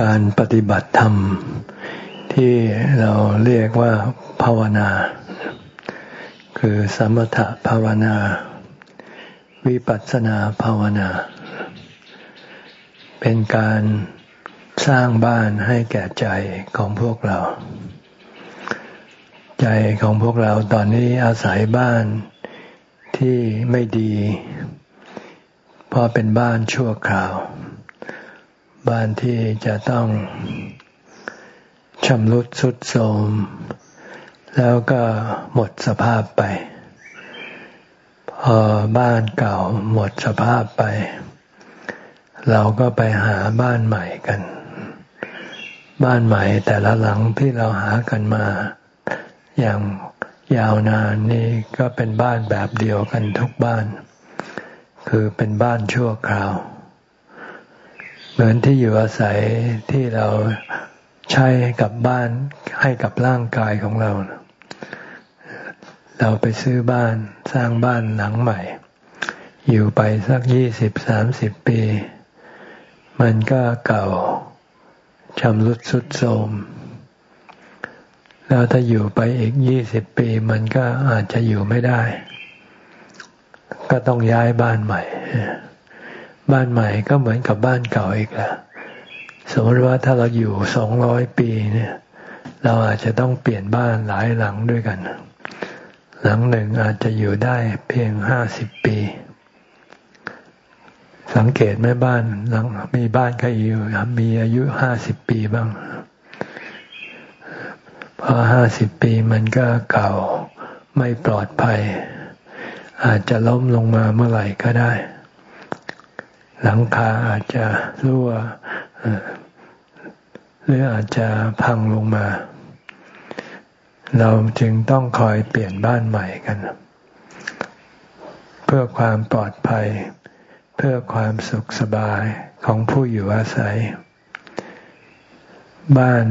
การปฏิบัติธรรม ที่เราเรียกว่าภาวนา คือสมถภาวนา วิปัสสนาภาวนา เป็นการสร้างบ้านให้แก่ใจของพวกเรา ใจของพวกเราตอนนี้อาศัยบ้านที่ไม่ดี เพราะเป็นบ้านชั่วคราว บ้านที่จะต้องชำรุดสุดโทรมแล้วก็หมดสภาพไป พอบ้านเก่าหมดสภาพไป เราก็ไปหาบ้านใหม่กัน บ้านใหม่แต่ละหลังที่เราหากันมา อย่างยาวนานนี่ก็เป็นบ้านแบบเดียวกันทุกบ้าน คือเป็นบ้านชั่วคราว เหมือนที่อยู่อาศัยที่เราใช้กับบ้านให้กับร่างกายของเรา เราไปซื้อบ้านสร้างบ้านหลังใหม่ อยู่ไปสักยี่สิบสามสิบปี มันก็เก่าชำรุดสุดโทรมแล้วถ้าอยู่ไปอีกยี่สิบปี มันก็อาจจะอยู่ไม่ได้ ก็ต้องย้ายบ้านใหม่ บ้านใหม่ก็เหมือนกับบ้านเก่าอีกแล้วสมมติว่าถ้าเราอยู่สองร้อยปีเนี่ย เราอาจจะต้องเปลี่ยนบ้านหลายหลังด้วยกัน หลังหนึ่งอาจจะอยู่ได้เพียงห้าสิบปี สังเกตไหมบ้านหลังมีบ้านใครอยู่มีอายุห้าสิบปีบ้างพอห้าสิบปีมันก็เก่าไม่ปลอดภัย อาจจะล้มลงมาเมื่อไหร่ก็ได้ หลังคาอาจจะรั่วหรืออาจจะพังลงมา เราจึงต้องคอยเปลี่ยนบ้านใหม่กัน เพื่อความปลอดภัย เพื่อความสุขสบายของผู้อยู่อาศัย บ้าน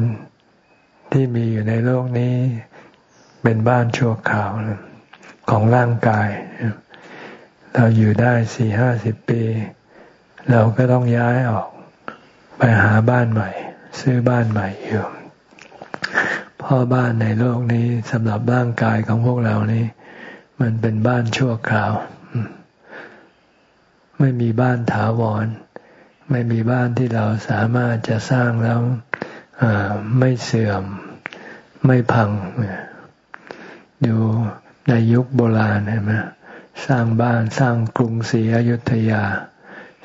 ที่มีอยู่ในโลกนี้ เป็นบ้านชั่วคราวของร่างกาย เราอยู่ได้สี่ห้าสิบปี เราก็ต้องย้ายออก ไปหาบ้านใหม่ ซื้อบ้านใหม่อยู่พ่อบ้านในโลกนี้สำหรับร่างกายของพวกเรานี้ มันเป็นบ้านชั่วคราว ไม่มีบ้านถาวร ไม่มีบ้านที่เราสามารถจะสร้างแล้วไม่เสื่อม ไม่พังอยู่ในยุคโบราณเห็นไหมสร้างบ้านสร้างกรุงศรีอยุธยา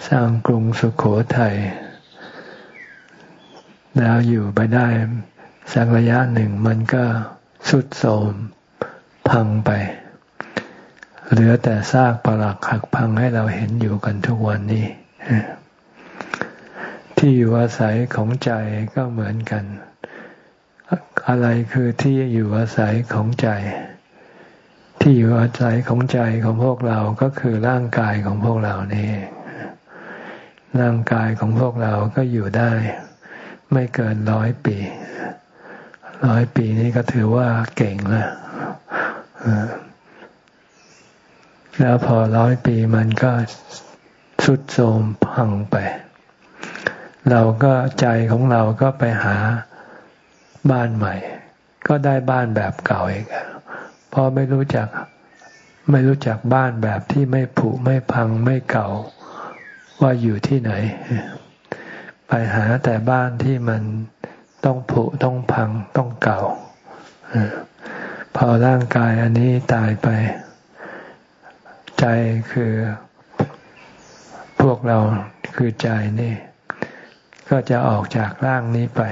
สร้างกรุงสุขโขทัยแล้วอยู่ไปได้สักระยะหนึ่งมันก็สุดโทมพังไป เหลือแต่ซากปรักหักพังให้เราเห็นอยู่กันทุกวันนี้ ที่อยู่อาศัยของใจก็เหมือนกัน อะไรคือที่อยู่อาศัยของใจ ที่อยู่อาศัยของใจของพวกเราก็คือร่างกายของพวกเรานี่ ร่างกายของพวกเราก็อยู่ได้ ไม่เกินร้อยปีร้อยปีนี้ก็ถือว่าเก่งแล้วแล้วพอร้อยปีมันก็สุดโทมพังไป เราก็ใจของเราก็ไปหาบ้านใหม่ ก็ได้บ้านแบบเก่าอีกเพราะไม่รู้จักไม่รู้จักบ้านแบบที่ไม่ผุไม่พังไม่เก่า ว่าอยู่ที่ไหน ไปหาแต่บ้านที่มันต้องผุต้องพังต้องเก่าพอร่างกายอันนี้ตายไป ใจคือพวกเราคือใจนี่ ก็จะออกจากร่างนี้ไป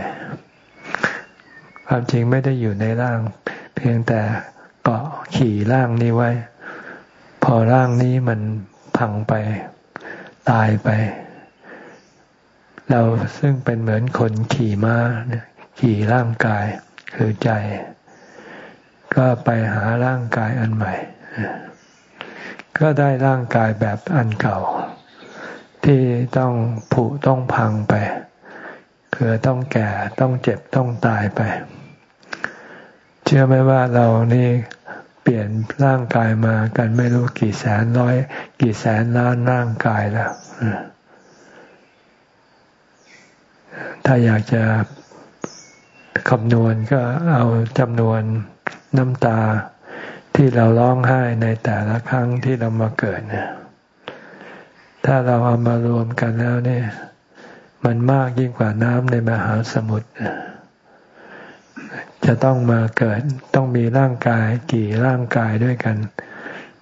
ความจริงไม่ได้อยู่ในร่าง เพียงแต่เกาะขี่ร่างนี้ไว้ พอร่างนี้มันพังไป ตายไป เราซึ่งเป็นเหมือนคนขี่ม้าขี่ร่างกายคือใจ ก็ไปหาร่างกายอันใหม่ ก็ได้ร่างกายแบบอันเก่า ที่ต้องผุต้องพังไป คือต้องแก่ต้องเจ็บต้องตายไป เชื่อไหมว่าเรานี่ ปลี่ยนร่างกายมากันไม่รู้กี่แสนร้อย กี่แสนล้านร่างกายแล้วถ้าอยากจะคำนวณก็เอาจำนวนน้ำตาที่เราร้องไห้ในแต่ละครั้งที่เรามาเกิดเนี่ยถ้าเราเอามารวมกันแล้วเนี่ย มันมากยิ่งกว่าน้ำในมหาสมุทร จะต้องมาเกิด ต้องมีร่างกายกี่ร่างกายด้วยกัน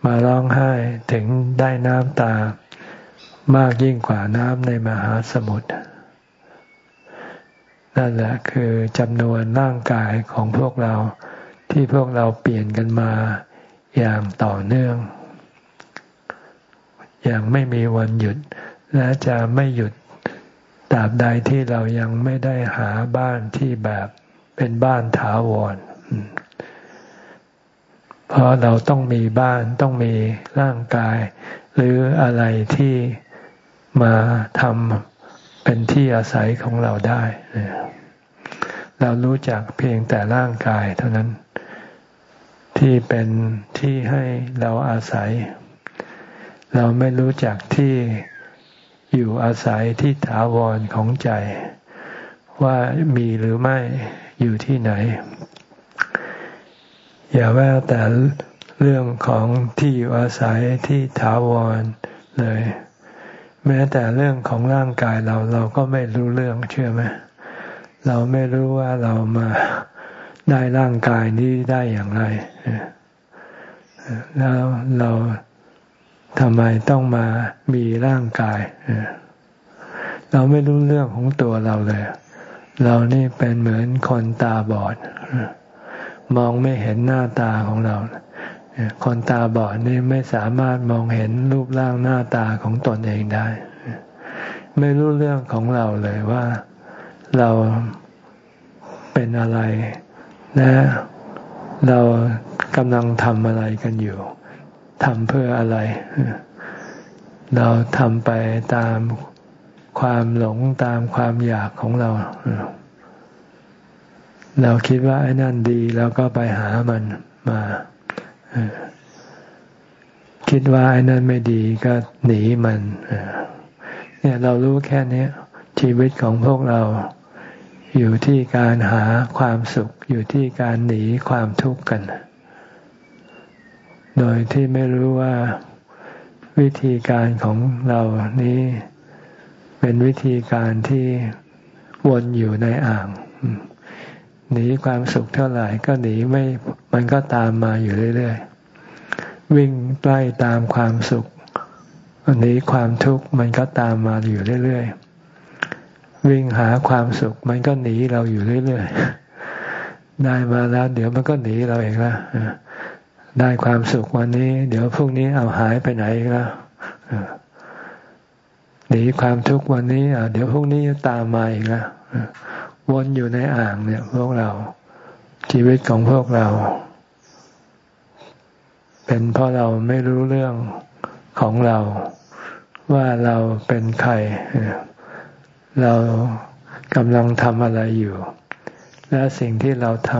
มาร้องไห้ถึงได้น้ำตามากยิ่งกว่าน้ำในมหาสมุทรนั่นแหละคือจำนวนร่างกายของพวกเราที่พวกเราเปลี่ยนกันมาอย่างต่อเนื่อง อย่างไม่มีวันหยุด และจะไม่หยุดตราบใดที่เรายังไม่ได้หาบ้านที่แบบ เป็นบ้านถาวร เพราะเราต้องมีบ้านต้องมีร่างกาย หรืออะไรที่มาทำเป็นที่อาศัยของเราได้ เรารู้จักเพียงแต่ร่างกายเท่านั้นที่เป็นที่ให้เราอาศัย เราไม่รู้จักที่อยู่อาศัยที่ถาวรของใจ ว่ามีหรือไม่ อยู่ที่ไหน อย่าว่าแต่เรื่องของที่อยู่อาศัยที่ถาวรเลย แม้แต่เรื่องของร่างกายเราเราก็ไม่รู้เรื่องเชื่อไหมเราไม่รู้ว่าเรามาได้ร่างกายนี้ได้อย่างไร แล้วเราทำไมต้องมามีร่างกาย เราไม่รู้เรื่องของตัวเราเลย เรานี่เป็นเหมือนคนตาบอด มองไม่เห็นหน้าตาของเรา คนตาบอดนี่ไม่สามารถมองเห็นรูปร่างหน้าตาของตนเองได้ ไม่รู้เรื่องของเราเลยว่าเราเป็นอะไร และเรากำลังทำอะไรกันอยู่ทำเพื่ออะไร เราทำไปตาม ความหลงตามความอยากของเรา เราคิดว่าไอ้นั่นดีแล้วก็ไปหามันมาคิดว่าไอ้นั่นไม่ดีก็หนีมันเนี่ยเรารู้แค่นี้ชีวิตของพวกเราอยู่ที่การหาความสุขอยู่ที่การหนีความทุกข์กัน โดยที่ไม่รู้ว่าวิธีการของเรานี้ เป็นวิธีการที่วนอยู่ในอ่าง หนีความสุขเท่าไหร่ก็หนีไม่ มันก็ตามมาอยู่เรื่อยๆ วิ่งไล่ตามความสุขหนีความทุกข์มันก็ตามมาอยู่เรื่อยๆวิ่งหาความสุขมันก็หนีเราอยู่เรื่อยๆ ได้มาแล้ว เดี๋ยวมันก็หนีเราเองละได้ความสุขวันนี้ เดี๋ยวพรุ่งนี้เอาหายไปไหนอีกแล้ว หนีความทุกข์วันนี้เดี๋ยวพวกนี้ตามมาอีกแล้ววนอยู่ในอ่างเนี่ย พวกเรา ชีวิตของพวกเรา เป็นเพราะเราไม่รู้เรื่องของเรา ว่าเราเป็นใคร เรากำลังทำอะไรอยู่ และสิ่งที่เราท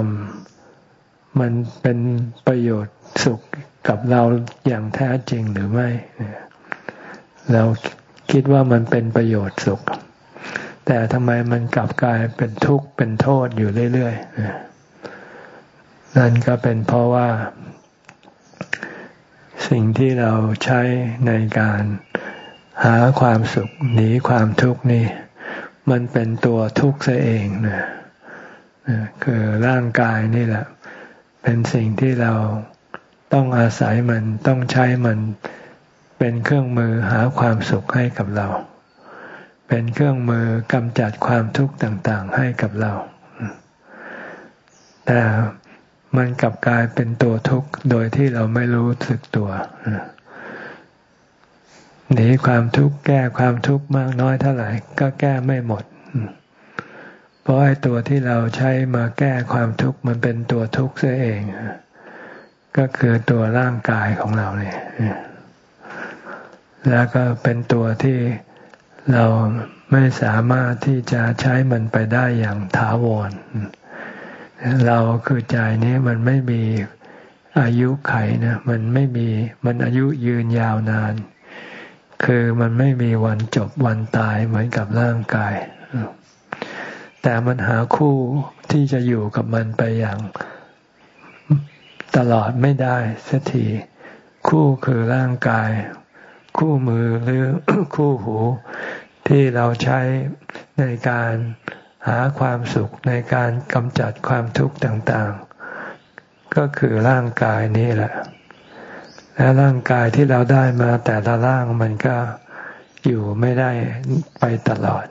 ำมันเป็นประโยชน์สุขกับเราอย่างแท้จริงหรือไม่ เรา คิดว่ามันเป็นประโยชน์สุข แต่ทำไมมันกลับกลายเป็นทุกข์เป็นโทษอยู่เรื่อยๆ นั่นก็เป็นเพราะว่า สิ่งที่เราใช้ในการหาความสุขหนีความทุกข์นี่มันเป็นตัวทุกข์ซะเองนะคือร่างกายนี่แหละ เป็นสิ่งที่เราต้องอาศัยมันต้องใช้มัน เป็นเครื่องมือหาความสุขให้กับเรา เป็นเครื่องมือกำจัดความทุกข์ต่างๆ ให้กับเรา แต่มันกลับกลายเป็นตัวทุกข์โดยที่เราไม่รู้สึกตัวหนีความทุกข์แก้ความทุกข์มากน้อยเท่าไหร่ ก็แก้ไม่หมด เพราะไอ้ตัวที่เราใช้มาแก้ความทุกข์มันเป็นตัวทุกข์เสียเอง ก็คือตัวร่างกายของเราเนี่ย แล้วก็เป็นตัวที่เราไม่สามารถที่จะใช้มันไปได้อย่างถาวร เราคือใจนี้มันไม่มีอายุไขนะมันไม่มีมันอายุยืนยาวนาน คือมันไม่มีวันจบวันตายเหมือนกับร่างกาย แต่มันหาคู่ที่จะอยู่กับมันไปอย่างตลอดไม่ได้สักทีคู่คือร่างกาย คู่มือหรือคู่หูที่เราใช้ในการหาความสุขในการกำจัดความทุกข์ต่างๆ ก็คือร่างกายนี้แหละ และร่างกายที่เราได้มาแต่ละร่างมันก็อยู่ไม่ได้ไปตลอด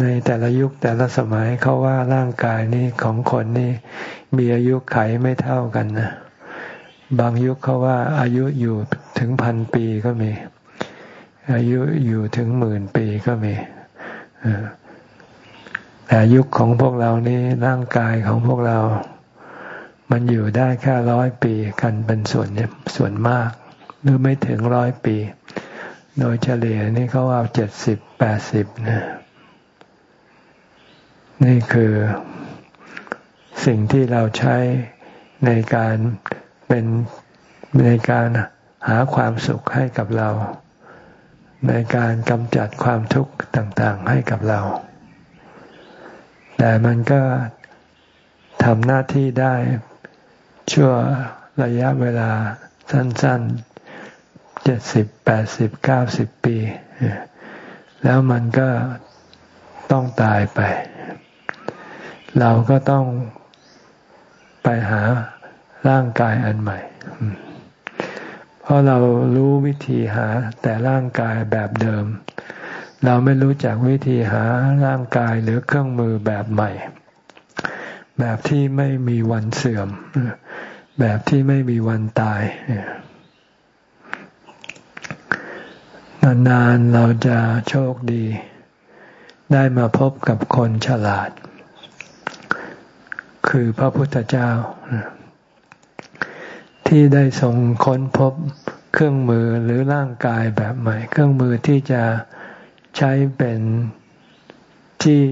ในแต่ละยุคแต่ละสมัยเขาว่าร่างกายนี้ของคนนี่มีอายุไขไม่เท่ากันนะ บางยุคเขาว่าอายุอยู่ถึงพันปีก็มี อายุอยู่ถึงหมื่นปีก็มีแต่ยุคของพวกเรานี้ร่างกายของพวกเรา มันอยู่ได้แค่ร้อยปีกันเป็นส่วนเนี่ยส่วนมาก หรือไม่ถึงร้อยปี โดยเฉลี่ยนี่เขาว่าเจ็ดสิบแปดสิบนะนี่คือสิ่งที่เราใช้ในการ เป็นในการหาความสุขให้กับเรา ในการกำจัดความทุกข์ต่างๆให้กับเรา แต่มันก็ทำหน้าที่ได้ชั่วระยะเวลาสั้นๆเจ็ดสิบแปดสิบเก้าสิบปี แล้วมันก็ต้องตายไป เราก็ต้องไปหา ร่างกายอันใหม่ เพราะเรารู้วิธีหาแต่ร่างกายแบบเดิม เราไม่รู้จักวิธีหาร่างกายหรือเครื่องมือแบบใหม่ แบบที่ไม่มีวันเสื่อม แบบที่ไม่มีวันตายนานๆเราจะโชคดี ได้มาพบกับคนฉลาด คือพระพุทธเจ้า ที่ได้ทรงค้นพบเครื่องมือหรือร่างกายแบบใหม่ เครื่องมือที่จะใช้เป็นที่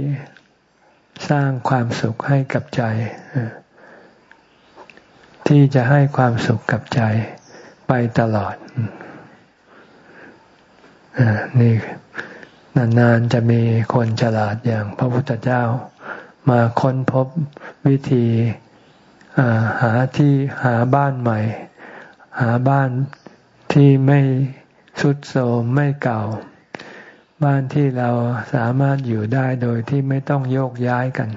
สร้างความสุขให้กับใจ ที่จะให้ความสุขกับใจไปตลอดนี่นานๆจะมีคนฉลาดอย่างพระพุทธเจ้ามาค้นพบวิธี หาที่หาบ้านใหม่ หาบ้านที่ไม่สุดโทรมไม่เก่า บ้านที่เราสามารถอยู่ได้โดยที่ไม่ต้องโยกย้ายกัน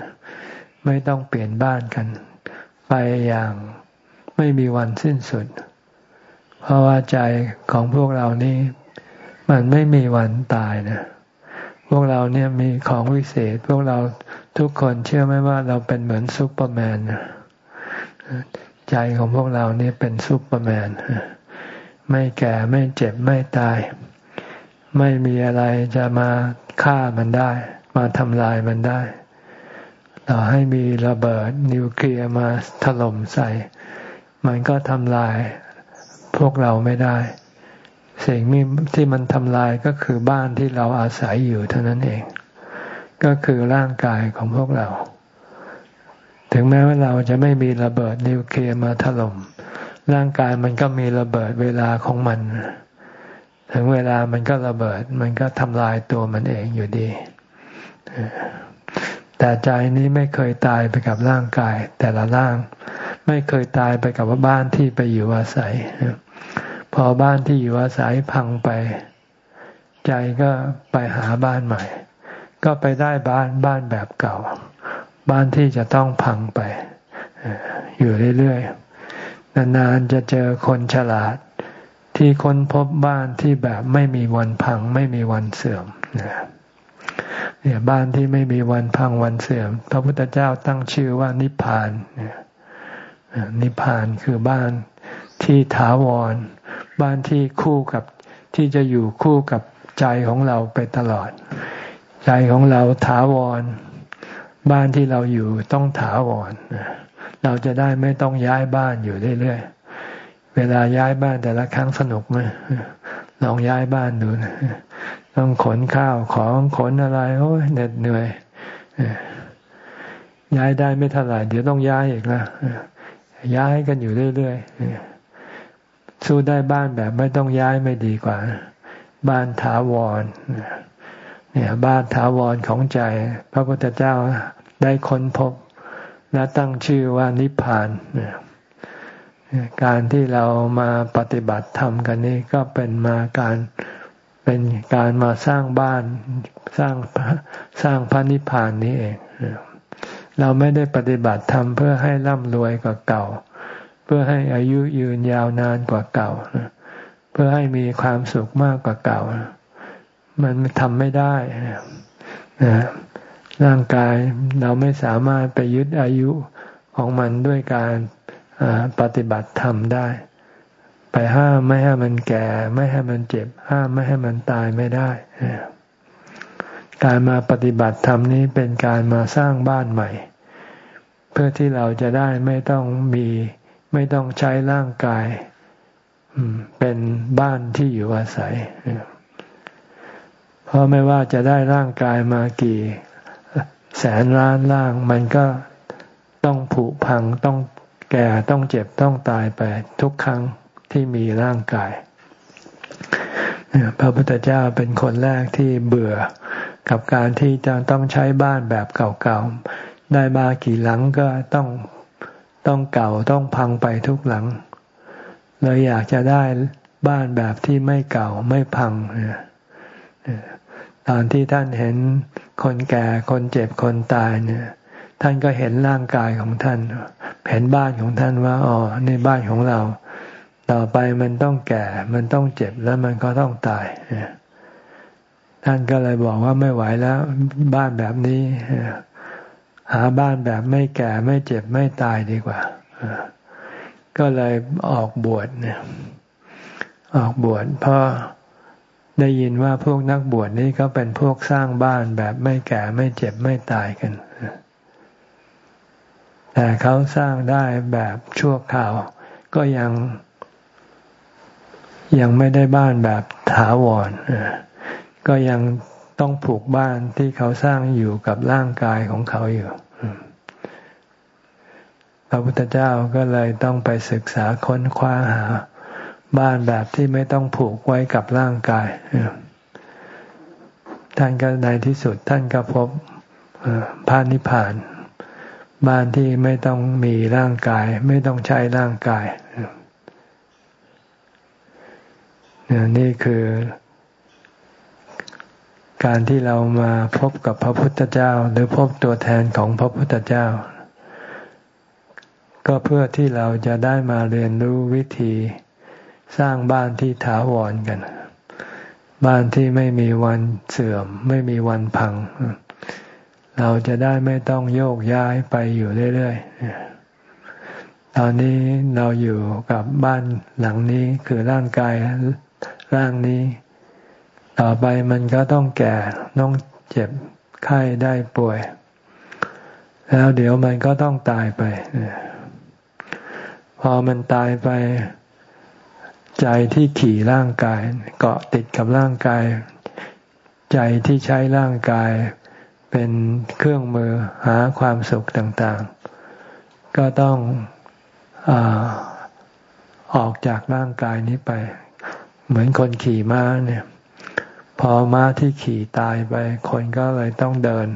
ไม่ต้องเปลี่ยนบ้านกัน ไปอย่างไม่มีวันสิ้นสุด เพราะว่าใจของพวกเรานี่มันไม่มีวันตายนะพวกเราเนี่ยมีของวิเศษ พวกเราทุกคนเชื่อไหมว่าเราเป็นเหมือนซูเปอร์แมน ใจของพวกเรานี่เป็นซูเปอร์แมน ไม่แก่ไม่เจ็บไม่ตาย ไม่มีอะไรจะมาฆ่ามันได้ มาทำลายมันได้ต่อให้มีระเบิดนิวเคลียร์มาถล่มใส่ มันก็ทำลายพวกเราไม่ได้ สิ่งที่มันทำลายก็คือบ้านที่เราอาศัยอยู่เท่านั้นเอง ก็คือร่างกายของพวกเรา ถึงแม้ว่าเราจะไม่มีระเบิดนิวเคลียร์มาถล่มร่างกายมันก็มีระเบิดเวลาของมัน ถึงเวลามันก็ระเบิด มันก็ทำลายตัวมันเองอยู่ดี แต่ใจนี้ไม่เคยตายไปกับร่างกาย แต่ละร่าง ไม่เคยตายไปกับว่าบ้านที่ไปอยู่อาศัย พอบ้านที่อยู่อาศัยพังไป ใจก็ไปหาบ้านใหม่ ก็ไปได้บ้านบ้านแบบเก่า บ้านที่จะต้องพังไป อยู่เรื่อยๆ นานๆจะเจอคนฉลาด ที่ค้นพบบ้านที่แบบไม่มีวันพัง ไม่มีวันเสื่อมเนี่ยบ้านที่ไม่มีวันพังวันเสื่อม พระพุทธเจ้าตั้งชื่อว่านิพพานนิพพานคือบ้านที่ถาวร บ้านที่คู่กับที่จะอยู่คู่กับใจของเราไปตลอด ใจของเราถาวร บ้านที่เราอยู่ต้องถาวรเราจะได้ไม่ต้องย้ายบ้านอยู่เรื่อยๆ เวลาย้ายบ้านแต่ละครั้งสนุกไหมลองย้ายบ้านดูนะต้องขนข้าวของขนอะไรโอ้ยเหน็ดเหนื่อยย้ายได้ไม่เท่าไหร่เดี๋ยวต้องย้ายอีกแล้วย้ายกันอยู่เรื่อยๆสู้ได้บ้านแบบไม่ต้องย้ายไม่ดีกว่า บ้านถาวร เนี่ยบ้านถาวรของใจ พระพุทธเจ้าได้ค้นพบ และตั้งชื่อว่านิพพาน การที่เรามาปฏิบัติธรรมกันนี้ก็เป็นมาการเป็นการมาสร้างบ้านสร้างสร้างพระนิพพานนี้เองเราไม่ได้ปฏิบัติธรรมเพื่อให้ร่ำรวยกว่าเก่า เพื่อให้อายุยืนยาวนานกว่าเก่า เพื่อให้มีความสุขมากกว่าเก่า มันทำไม่ได้นะร่างกายเราไม่สามารถไปยึดอายุของมันด้วยการปฏิบัติธรรมได้ ไปห้ามไม่ให้มันแก่ ไม่ให้มันเจ็บ ห้ามไม่ให้มันตายไม่ได้การมาปฏิบัติธรรมนี้เป็นการมาสร้างบ้านใหม่ เพื่อที่เราจะได้ไม่ต้องมีไม่ต้องใช้ร่างกายเป็นบ้านที่อยู่อาศัย เพราะไม่ว่าจะได้ร่างกายมากี่ แสนล้านร่าง มันก็ต้องผุพังต้องแก่ต้องเจ็บต้องตายไปทุกครั้งที่มีร่างกายพระพุทธเจ้าเป็นคนแรกที่เบื่อกับการที่จะต้องใช้บ้านแบบเก่าๆ ได้มากี่หลังก็ต้องต้องเก่าต้องพังไปทุกหลัง เลยอยากจะได้บ้านแบบที่ไม่เก่าไม่พัง ตอนที่ท่านเห็นคนแก่คนเจ็บคนตายเนี่ย ท่านก็เห็นร่างกายของท่าน เห็นบ้านของท่านว่าอ๋อในบ้านของเรา ต่อไปมันต้องแก่ มันต้องเจ็บแล้วมันก็ต้องตายท่านก็เลยบอกว่าไม่ไหวแล้ว บ้านแบบนี้หาบ้านแบบไม่แก่ไม่เจ็บไม่ตายดีกว่าก็เลยออกบวชเนี่ย ออกบวชเพราะ ได้ยินว่าพวกนักบวชนี่ก็เป็นพวกสร้างบ้านแบบไม่แก่ไม่เจ็บไม่ตายกัน แต่เขาสร้างได้แบบชั่วคราว ก็ยัง ยังไม่ได้บ้านแบบถาวรก็ยังต้องผูกบ้านที่เขาสร้างอยู่กับร่างกายของเขาอยู่พระพุทธเจ้าก็เลยต้องไปศึกษาค้นคว้าหา บ้านแบบที่ไม่ต้องผูกไว้กับร่างกายท่านก็ในที่สุดท่านก็พบพระนิพพาน บ้านที่ไม่ต้องมีร่างกาย ไม่ต้องใช้ร่างกายนี่คือการที่เรามาพบกับพระพุทธเจ้า หรือพบตัวแทนของพระพุทธเจ้า ก็เพื่อที่เราจะได้มาเรียนรู้วิธี สร้างบ้านที่ถาวรกัน บ้านที่ไม่มีวันเสื่อม ไม่มีวันพัง เราจะได้ไม่ต้องโยกย้ายไปอยู่เรื่อยๆตอนนี้เราอยู่กับบ้านหลังนี้คือร่างกายร่างนี้ ต่อไปมันก็ต้องแก่ต้องเจ็บไข้ได้ป่วย แล้วเดี๋ยวมันก็ต้องตายไปพอมันตายไป ใจที่ขี่ร่างกาย เกาะติดกับร่างกาย ใจที่ใช้ร่างกายเป็นเครื่องมือหาความสุขต่างๆ ก็ต้องอออกจากร่างกายนี้ไป เหมือนคนขี่ม้าเนี่ย พอม้าที่ขี่ตายไป คนก็เลยต้องเดิน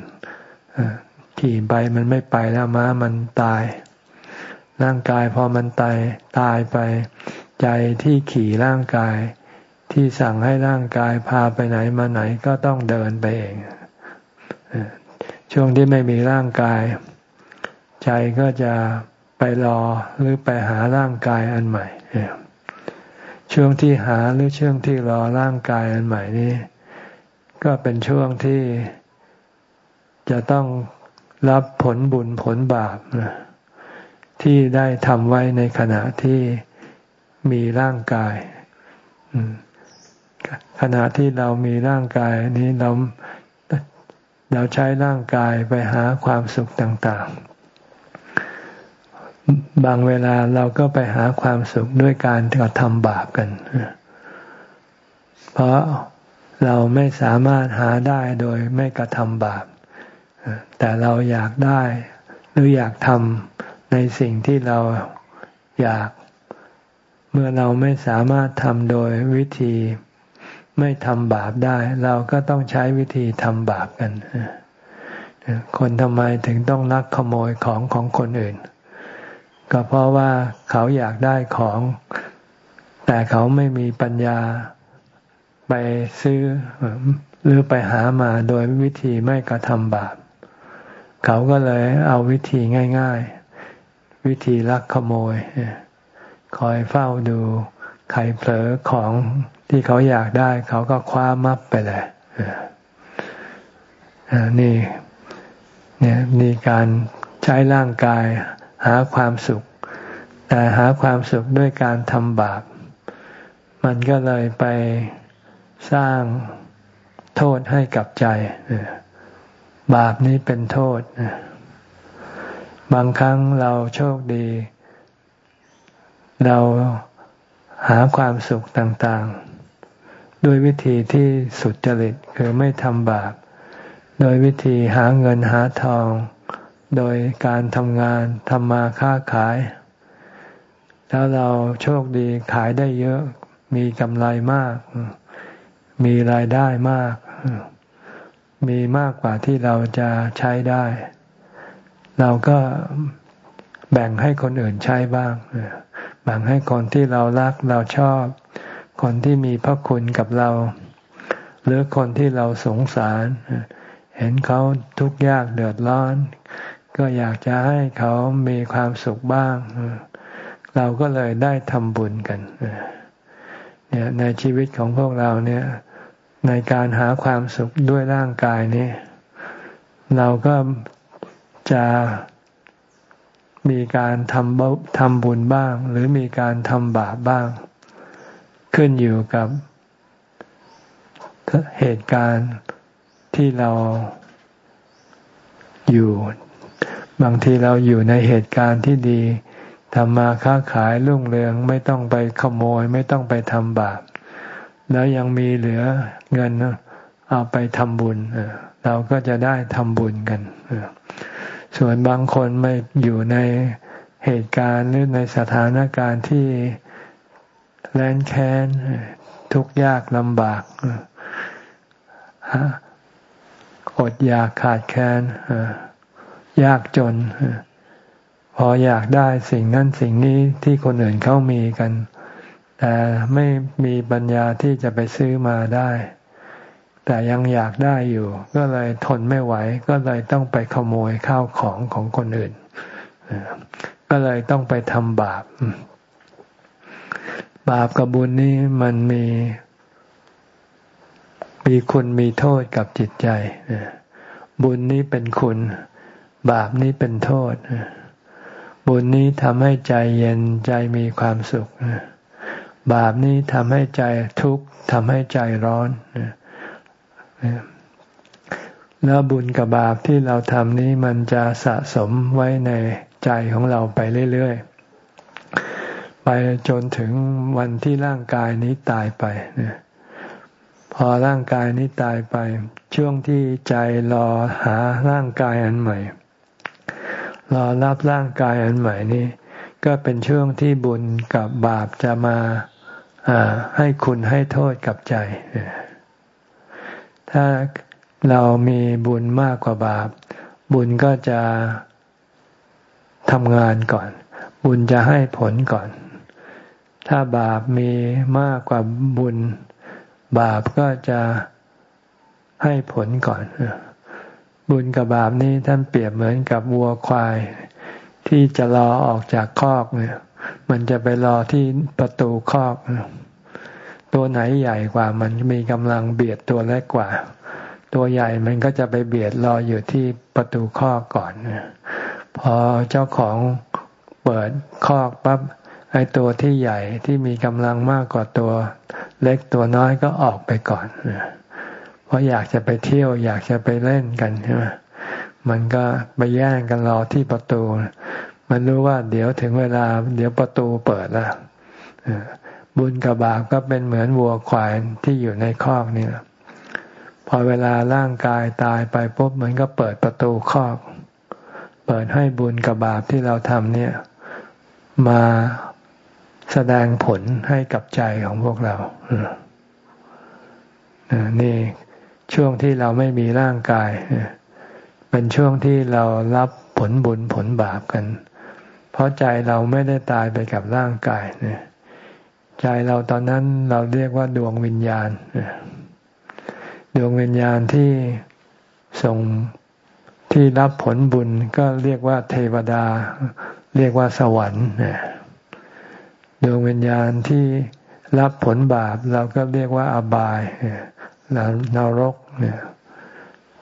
ขี่ไปมันไม่ไปแล้วม้ามันตาย ร่างกายพอมันตายตายไป ใจที่ขี่ร่างกาย ที่สั่งให้ร่างกายพาไปไหนมาไหนก็ต้องเดินไปเอง ช่วงที่ไม่มีร่างกาย ใจก็จะไปรอหรือไปหาร่างกายอันใหม่ ช่วงที่หาหรือช่วงที่รอร่างกายอันใหม่นี้ ก็เป็นช่วงที่จะต้องรับผลบุญผลบาปที่ได้ทำไว้ในขณะที่ มีร่างกายขณะที่เรามีร่างกายนี้เราเราใช้ร่างกายไปหาความสุขต่าง ๆ บางเวลาเราก็ไปหาความสุขด้วยการกระทำบาปกัน เพราะเราไม่สามารถหาได้โดยไม่กระทำบาป แต่เราอยากได้หรืออยากทำในสิ่งที่เราอยาก เมื่อเราไม่สามารถทำโดยวิธีไม่ทำบาปได้ เราก็ต้องใช้วิธีทำบาปกัน คนทำไมถึงต้องลักขโมยของของคนอื่น ก็เพราะว่าเขาอยากได้ของ แต่เขาไม่มีปัญญาไปซื้อหรือไปหามาโดยวิธีไม่กระทำบาป เขาก็เลยเอาวิธีง่าย ๆ วิธีลักขโมย คอยเฝ้าดูใครเผลอของที่เขาอยากได้ เขาก็คว้ามับไปเลยนี่เนี่ยมีการใช้ร่างกายหาความสุข แต่หาความสุขด้วยการทำบาป มันก็เลยไปสร้างโทษให้กับใจ บาปนี้เป็นโทษ บางครั้งเราโชคดี เราหาความสุขต่างๆ ด้วยวิธีที่สุดจริตคือไม่ทำบาป โดยวิธีหาเงินหาทอง โดยการทำงานทำมาค้าขาย แล้วเราโชคดีขายได้เยอะมีกำไรมาก มีรายได้มาก มีมากกว่าที่เราจะใช้ได้ เราก็แบ่งให้คนอื่นใช้บ้าง แบ่งให้คนที่เรารักเราชอบ คนที่มีพระคุณกับเรา หรือคนที่เราสงสาร เห็นเขาทุกข์ยากเดือดร้อน ก็อยากจะให้เขามีความสุขบ้าง เราก็เลยได้ทำบุญกันเนี่ยในชีวิตของพวกเราเนี่ย ในการหาความสุขด้วยร่างกายนี้ เราก็จะ มีการทำทำบุญบ้าง หรือมีการทำบาปบ้าง ขึ้นอยู่กับเหตุการณ์ที่เราอยู่ บางทีเราอยู่ในเหตุการณ์ที่ดีทำมาค้าขายรุ่งเรืองไม่ต้องไปขโมย ไม่ต้องไปทำบาปแล้วยังมีเหลือเงินเอาไปทำบุญเราก็จะได้ทำบุญกัน ส่วนบางคนไม่อยู่ในเหตุการณ์หรือในสถานการณ์ที่แลนแค้นทุกข์ยากลำบากอดอยากขาดแคลนยากจน พออยากได้สิ่งนั้นสิ่งนี้ที่คนอื่นเขามีกัน แต่ไม่มีปัญญาที่จะไปซื้อมาได้ แต่ยังอยากได้อยู่ ก็เลยทนไม่ไหว ก็เลยต้องไปขโมยข้าวของของคนอื่น ก็เลยต้องไปทำบาป บาปกับบุญนี้มันมี มีคุณมีโทษกับจิตใจ บุญนี้เป็นคุณ บาปนี้เป็นโทษ บุญนี้ทำให้ใจเย็นใจมีความสุขบาปนี้ทำให้ใจทุกข์ทำให้ใจร้อน แล้วบุญกับบาปที่เราทำนี้มันจะสะสมไว้ในใจของเราไปเรื่อยๆ ไปจนถึงวันที่ร่างกายนี้ตายไปพอร่างกายนี้ตายไป ช่วงที่ใจรอหาร่างกายอันใหม่ รอรับร่างกายอันใหม่นี้ ก็เป็นช่วงที่บุญกับบาปจะมาให้คุณให้โทษกับใจ ถ้าเรามีบุญมากกว่าบาป บุญก็จะทำงานก่อน บุญจะให้ผลก่อน ถ้าบาปมีมากกว่าบุญ บาปก็จะให้ผลก่อน บุญกับบาปนี้ท่านเปรียบเหมือนกับวัวควาย ที่จะรอออกจากคอกเนี่ย มันจะไปรอที่ประตูคอก ตัวไหนใหญ่กว่ามันมีกำลังเบียดตัวเล็กกว่า ตัวใหญ่มันก็จะไปเบียดรออยู่ที่ประตูคอกก่อน พอเจ้าของเปิดคอกปั๊บไอ้ตัวที่ใหญ่ที่มีกำลังมากกว่าตัว เล็กตัวน้อยก็ออกไปก่อนเพราะอยากจะไปเที่ยว อยากจะไปเล่นกันใช่ไหมมันก็ไปแย่งกันรอที่ประตู มันรู้ว่าเดี๋ยวถึงเวลา เดี๋ยวประตูเปิดแล้ว บุญกับบาปก็เป็นเหมือนวัวควายที่อยู่ในคอกนี่แหละพอเวลาร่างกายตายไปปุ๊บมันก็เปิดประตูคอก เปิดให้บุญกับบาปที่เราทำเนี่ย มาแสดงผลให้กับใจของพวกเรานี่ช่วงที่เราไม่มีร่างกาย เป็นช่วงที่เรารับผลบุญผลบาปกัน เพราะใจเราไม่ได้ตายไปกับร่างกายเนี่ย ใจเราตอนนั้นเราเรียกว่าดวงวิญญาณ ดวงวิญญาณที่ส่งที่รับผลบุญก็เรียกว่าเทวดา เรียกว่าสวรรค์ดวงวิญญาณที่รับผลบาปเราก็เรียกว่าอบายนรกเนี่ย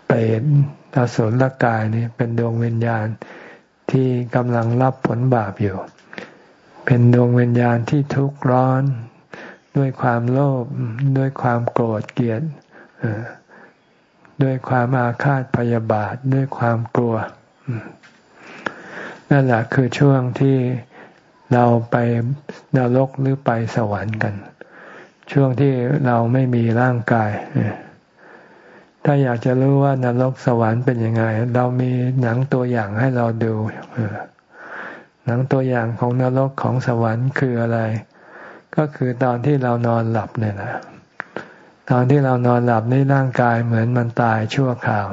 เปรตอสุรกายนี่เป็นดวงวิญญาณที่กำลังรับผลบาปอยู่ เป็นดวงวิญญาณที่ทุกข์ร้อน ด้วยความโลภด้วยความโกรธเกลียดด้วยความอาฆาตพยาบาทด้วยความกลัว นั่นแหละคือช่วงที่เราไปนรกหรือไปสวรรค์กัน ช่วงที่เราไม่มีร่างกาย ถ้าอยากจะรู้ว่านรกสวรรค์เป็นยังไง เรามีหนังตัวอย่างให้เราดู หนังตัวอย่างของนรกของสวรรค์คืออะไร ก็คือตอนที่เรานอนหลับเนี่ยนะตอนที่เรานอนหลับในร่างกายเหมือนมันตายชั่วคราว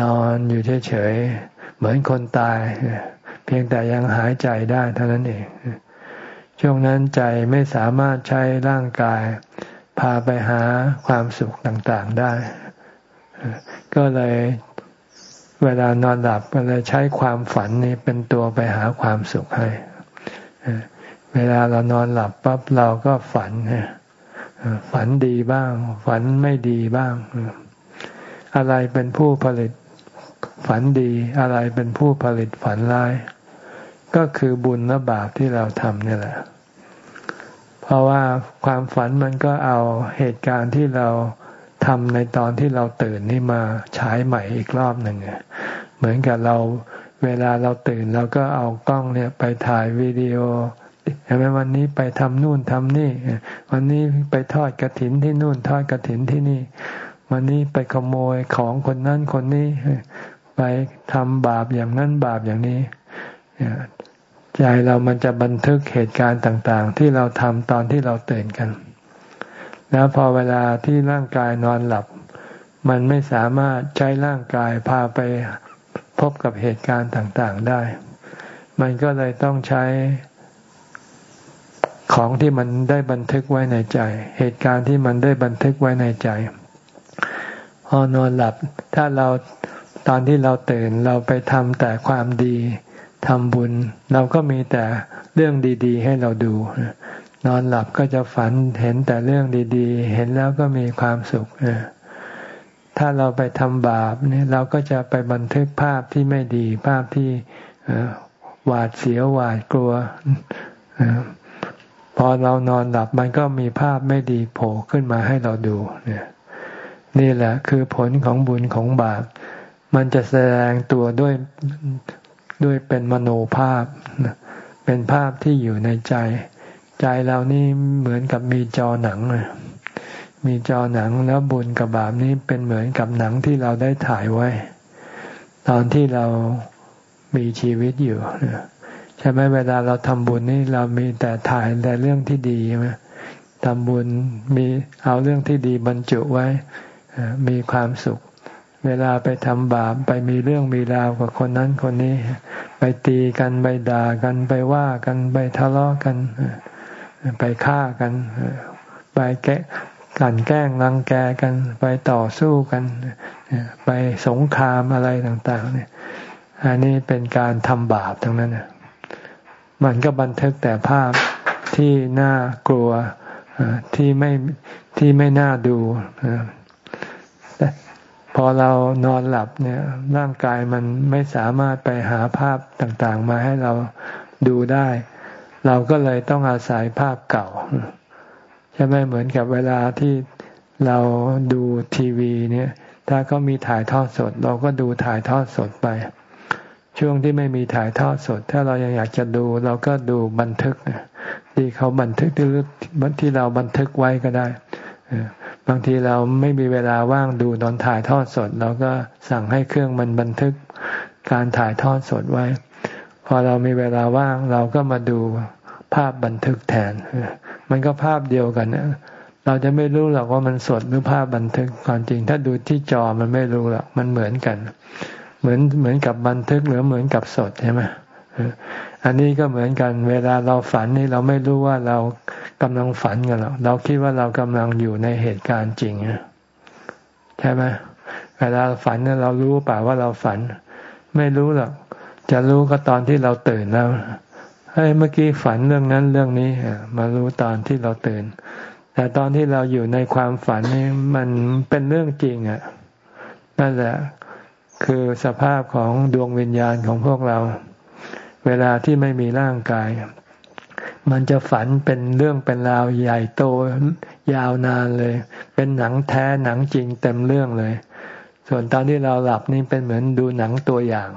นอนอยู่เฉยๆ เหมือนคนตาย เพียงแต่ยังหายใจได้เท่านั้นเอง ช่วงนั้นใจไม่สามารถใช้ร่างกาย พาไปหาความสุขต่างๆได้ ก็เลย เวลานอนหลับก็เลยใช้ความฝันนี้เป็นตัวไปหาความสุขให้ เวลาเรานอนหลับปั๊บเราก็ฝัน ฝันดีบ้าง ฝันไม่ดีบ้าง อะไรเป็นผู้ผลิตฝันดี อะไรเป็นผู้ผลิตฝันร้าย ก็คือบุญและบาปที่เราทำนี่แหละ เพราะว่าความฝันมันก็เอาเหตุการณ์ที่เรา ทำในตอนที่เราตื่นนี่มาฉายใหม่อีกรอบหนึ่งเหมือนกับเราเวลาเราตื่นเราก็เอากล้องเนี่ยไปถ่ายวิดีโอใช่ไหมวันนี้ไปทำนู่นทำนี่ วันนี้ไปทอดกระถินที่นู่นทอดกระถินที่นี่ วันนี้ไปขโมยของคนนั้นคนนี้ ไปทำบาปอย่างนั้นบาปอย่างนี้ใจเรามันจะบันทึกเหตุการณ์ต่าง ๆ ที่เราทำตอนที่เราตื่นกัน แล้วพอเวลาที่ร่างกายนอนหลับ มันไม่สามารถใช้ร่างกายพาไปพบกับเหตุการณ์ต่างๆได้ มันก็เลยต้องใช้ของที่มันได้บันทึกไว้ในใจ เหตุการณ์ที่มันได้บันทึกไว้ในใจ พอนอนหลับ ถ้าเราตอนที่เราตื่นเราไปทำแต่ความดีทำบุญ เราก็มีแต่เรื่องดี ๆ ให้เราดู นอนหลับก็จะฝันเห็นแต่เรื่องดีๆ เห็นแล้วก็มีความสุขถ้าเราไปทำบาปเนี่ยเราก็จะไปบันทึกภาพที่ไม่ดีภาพที่หวาดเสียวหวาดกลัวพอเรานอนหลับมันก็มีภาพไม่ดีโผล่ขึ้นมาให้เราดูเนี่ยนี่แหละคือผลของบุญของบาป มันจะแสดงตัวด้วยด้วยเป็นมโนภาพ เป็นภาพที่อยู่ในใจ ใจเรานี่เหมือนกับมีจอหนังมีจอหนังแล้วบุญกับบาปนี้เป็นเหมือนกับหนังที่เราได้ถ่ายไว้ ตอนที่เรามีชีวิตอยู่ใช่ไหมเวลาเราทำบุญนี่เรามีแต่ถ่ายแต่เรื่องที่ดีใช่ไหมทำบุญมีเอาเรื่องที่ดีบรรจุไว้มีความสุข เวลาไปทำบาปไปมีเรื่องมีราวกับคนนั้นคนนี้ ไปตีกันไปด่ากันไปว่ากันไปทะเลาะกัน ไปฆ่ากัน ไปแกะกันแกล้งรังแกกัน ไปต่อสู้กัน ไปสงครามอะไรต่างๆ เนี่ย อันนี้เป็นการทำบาปทั้งนั้นมันก็บันทึกแต่ภาพที่น่ากลัวที่ไม่ที่ไม่น่าดูพอเรานอนหลับเนี่ยร่างกายมันไม่สามารถไปหาภาพต่างๆ มาให้เราดูได้ เราก็เลยต้องอาศัยภาพเก่าใช่ไหมเหมือนกับเวลาที่เราดูทีวีเนี่ย ถ้าเขามีถ่ายทอดสด เราก็ดูถ่ายทอดสดไป ช่วงที่ไม่มีถ่ายทอดสด ถ้าเรายังอยากจะดู เราก็ดูบันทึกที่เขาบันทึกที่ที่เราบันทึกไว้ก็ได้บางทีเราไม่มีเวลาว่างดูตอนถ่ายทอดสด เราก็สั่งให้เครื่องมันบันทึกการถ่ายทอดสดไว้ พอเรามีเวลาว่างเราก็มาดู ภาพบันทึกแทน มันก็ภาพเดียวกันนะเราจะไม่รู้หรอกว่ามันสดหรือภาพบันทึกความจริง ถ้าดูที่จอมันไม่รู้หรอกมันเหมือนกัน เหมือนเหมือนกับบันทึกหรือเหมือนกับสดใช่ไหมอันนี้ก็เหมือนกัน เวลาเราฝันนี่เราไม่รู้ว่าเรากำลังฝันกันหรอกเราคิดว่าเรากำลังอยู่ในเหตุการณ์จริงใช่ไหมเวลาฝันเนี่ยเรารู้ป่าว่าเราฝัน ไม่รู้หรอกจะรู้ก็ตอนที่เราตื่นแล้ว เฮ้ยเมื่อกี้ฝันเรื่องนั้นเรื่องนี้มารู้ตอนที่เราตื่น แต่ตอนที่เราอยู่ในความฝันนี่มันเป็นเรื่องจริงอะนั่นแหละคือสภาพของดวงวิญญาณของพวกเรา เวลาที่ไม่มีร่างกาย มันจะฝันเป็นเรื่องเป็นราวใหญ่โตยาวนานเลย เป็นหนังแท้หนังจริงเต็มเรื่องเลย ส่วนตอนที่เราหลับนี่เป็นเหมือนดูหนังตัวอย่าง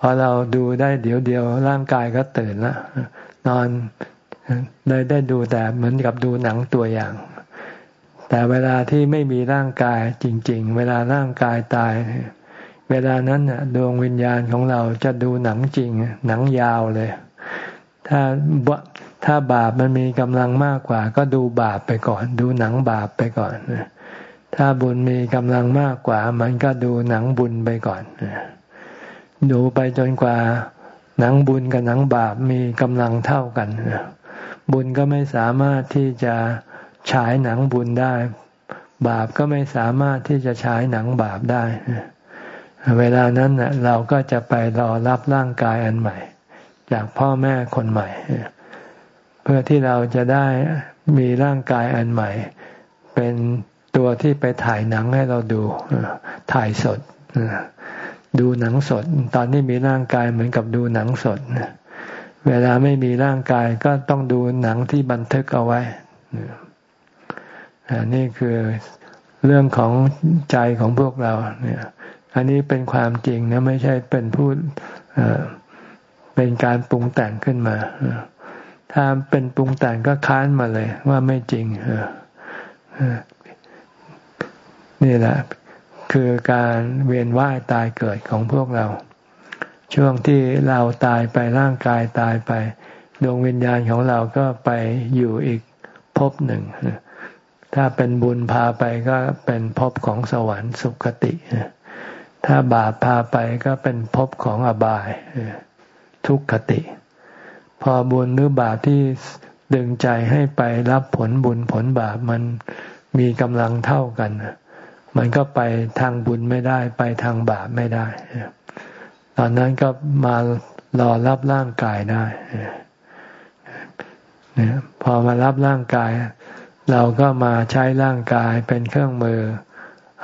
พอเราดูได้เดี๋ยวเดียวร่างกายก็ตื่นล้วนอนได้ได้ดูแต่เหมือนกับดูหนังตัวอย่าง แต่เวลาที่ไม่มีร่างกายจริง ๆ เวลาร่างกายตาย เวลานั้นดวงวิญญาณของเราจะดูหนังจริง หนังยาวเลย ถ้าถ้าบาปมันมีกำลังมากกว่า ก็ดูบาปไปก่อน ดูหนังบาปไปก่อนถ้าบุญมีกำลังมากกว่า มันก็ดูหนังบุญไปก่อน ดูไปจนกว่าหนังบุญกับหนังบาปมีกำลังเท่ากัน บุญก็ไม่สามารถที่จะฉายหนังบุญได้ บาปก็ไม่สามารถที่จะฉายหนังบาปได้ เวลานั้นเราก็จะไปรอรับร่างกายอันใหม่ จากพ่อแม่คนใหม่ เพื่อที่เราจะได้มีร่างกายอันใหม่ เป็นตัวที่ไปถ่ายหนังให้เราดูถ่ายสด ดูหนังสด ตอนที่มีร่างกายเหมือนกับดูหนังสด เวลาไม่มีร่างกายก็ต้องดูหนังที่บันทึกเอาไว้นี่คือเรื่องของใจของพวกเรา เนี่ย อันนี้เป็นความจริงนะไม่ใช่เป็นพูดเป็นการปรุงแต่งขึ้นมาถ้าเป็นปรุงแต่งก็ค้านมาเลย ว่าไม่จริงนี่แหละ คือการเวียนว่ายตายเกิดของพวกเรา ช่วงที่เราตายไปร่างกายตายไป ดวงวิญญาณของเราก็ไปอยู่อีกภพหนึ่ง ถ้าเป็นบุญพาไปก็เป็นภพของสวรรค์สุคติ ถ้าบาปพาไปก็เป็นภพของอบายทุกขติ พอบุญหรือบาปที่ดึงใจให้ไปรับผลบุญผลบาปมันมีกำลังเท่ากัน มันก็ไปทางบุญไม่ได้ ไปทางบาปไม่ได้ ตอนนั้นก็มารอรับร่างกายได้พอมารับร่างกาย เราก็มาใช้ร่างกายเป็นเครื่องมือ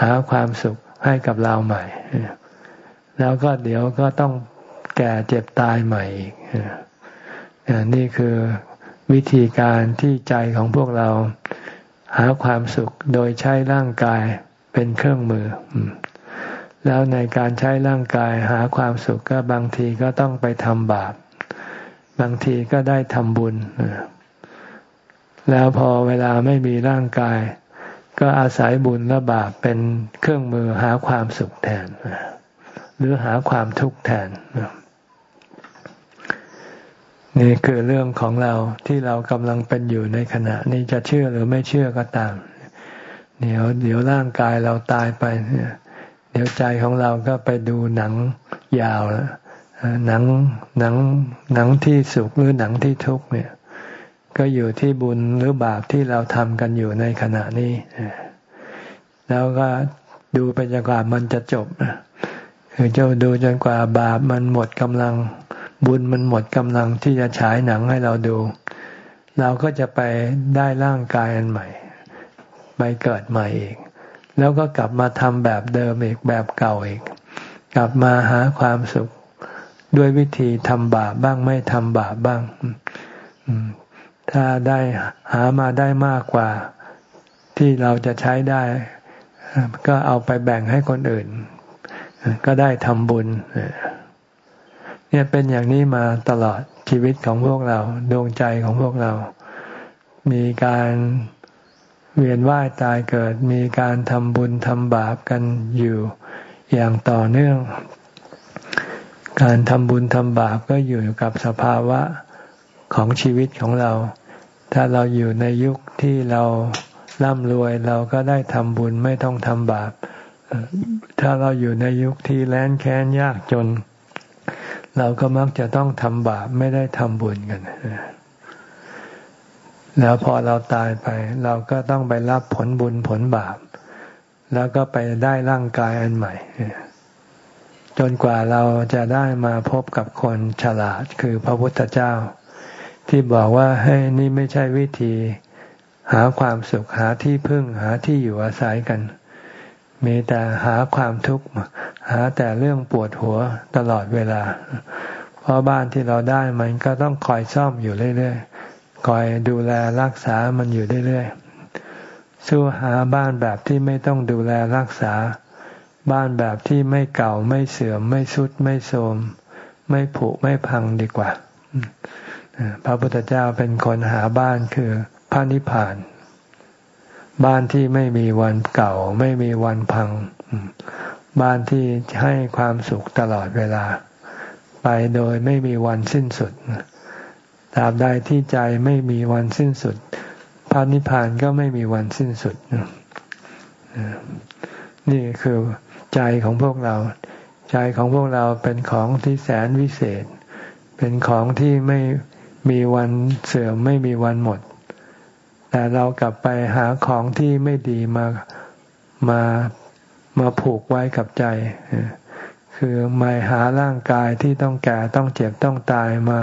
หาความสุขให้กับเราใหม่ แล้วก็เดี๋ยวก็ต้องแก่เจ็บตายใหม่อีกนี่คือวิธีการที่ใจของพวกเราหาความสุขโดยใช้ร่างกาย เป็นเครื่องมือ แล้วในการใช้ร่างกายหาความสุขก็บางทีก็ต้องไปทำบาป บางทีก็ได้ทำบุญ แล้วพอเวลาไม่มีร่างกาย ก็อาศัยบุญและบาปเป็นเครื่องมือหาความสุขแทน หรือหาความทุกข์แทนนี่คือเรื่องของเราที่เรากำลังเป็นอยู่ในขณะนี้จะเชื่อหรือไม่เชื่อก็ตาม เดี๋ยวเดี๋ยวร่างกายเราตายไปเดี๋ยวใจของเราก็ไปดูหนังยาวแล้วหนังหนังหนังที่สุขหรือหนังที่ทุกข์เนี่ย ก็อยู่ที่บุญหรือบาปที่เราทำกันอยู่ในขณะนี้ แล้วก็ดูไปจนกว่ามันจะจบคือเจ้าดูจนกว่าบาปมันหมดกำลัง บุญมันหมดกำลังที่จะฉายหนังให้เราดู เราก็จะไปได้ร่างกายอันใหม่ ไปเกิดใหม่อีก แล้วก็กลับมาทำแบบเดิมอีกแบบเก่าอีก กลับมาหาความสุขด้วยวิธีทำบาปบ้างไม่ทำบาปบ้าง ถ้าได้หามาได้มากกว่าที่เราจะใช้ได้ ก็เอาไปแบ่งให้คนอื่น ก็ได้ทำบุญ เนี่ยเป็นอย่างนี้มาตลอดชีวิตของพวกเราดวงใจของพวกเรา มีการ เวียนว่ายตายเกิดมีการทำบุญทำบาปกันอยู่อย่างต่อเนื่อง การทำบุญทำบาปก็อยู่กับสภาวะของชีวิตของเรา ถ้าเราอยู่ในยุคที่เราร่ำรวยเราก็ได้ทำบุญไม่ต้องทำบาป ถ้าเราอยู่ในยุคที่แล้นแค้นยากจน เราก็มักจะต้องทำบาปไม่ได้ทำบุญกัน แล้วพอเราตายไป เราก็ต้องไปรับผลบุญผลบาป แล้วก็ไปได้ร่างกายอันใหม่ จนกว่าเราจะได้มาพบกับคนฉลาดคือพระพุทธเจ้า ที่บอกว่าให้นี่ไม่ใช่วิธี หาความสุขหาที่พึ่งหาที่อยู่อาศัยกัน มีแต่หาความทุกข์หาแต่เรื่องปวดหัวตลอดเวลา เพราะบ้านที่เราได้มันก็ต้องคอยซ่อมอยู่เรื่อยๆ คอยดูแลรักษามันอยู่เรื่อยๆสู้หาบ้านแบบที่ไม่ต้องดูแลรักษา บ้านแบบที่ไม่เก่าไม่เสื่อมไม่สุดไม่โทมไม่ผุไม่พังดีกว่าพระพุทธเจ้าเป็นคนหาบ้านคือพระนิพพาน บ้านที่ไม่มีวันเก่า ไม่มีวันพัง บ้านที่ให้ความสุขตลอดเวลา ไปโดยไม่มีวันสิ้นสุด ตราบใดที่ใจไม่มีวันสิ้นสุดพระนิพพานก็ไม่มีวันสิ้นสุด นี่คือใจของพวกเรา ใจของพวกเราเป็นของที่แสนวิเศษ เป็นของที่ไม่มีวันเสื่อมไม่มีวันหมด แต่เรากลับไปหาของที่ไม่ดีมามามาผูกไว้กับใจ คือมาหาร่างกายที่ต้องแก่ต้องเจ็บต้องตายมา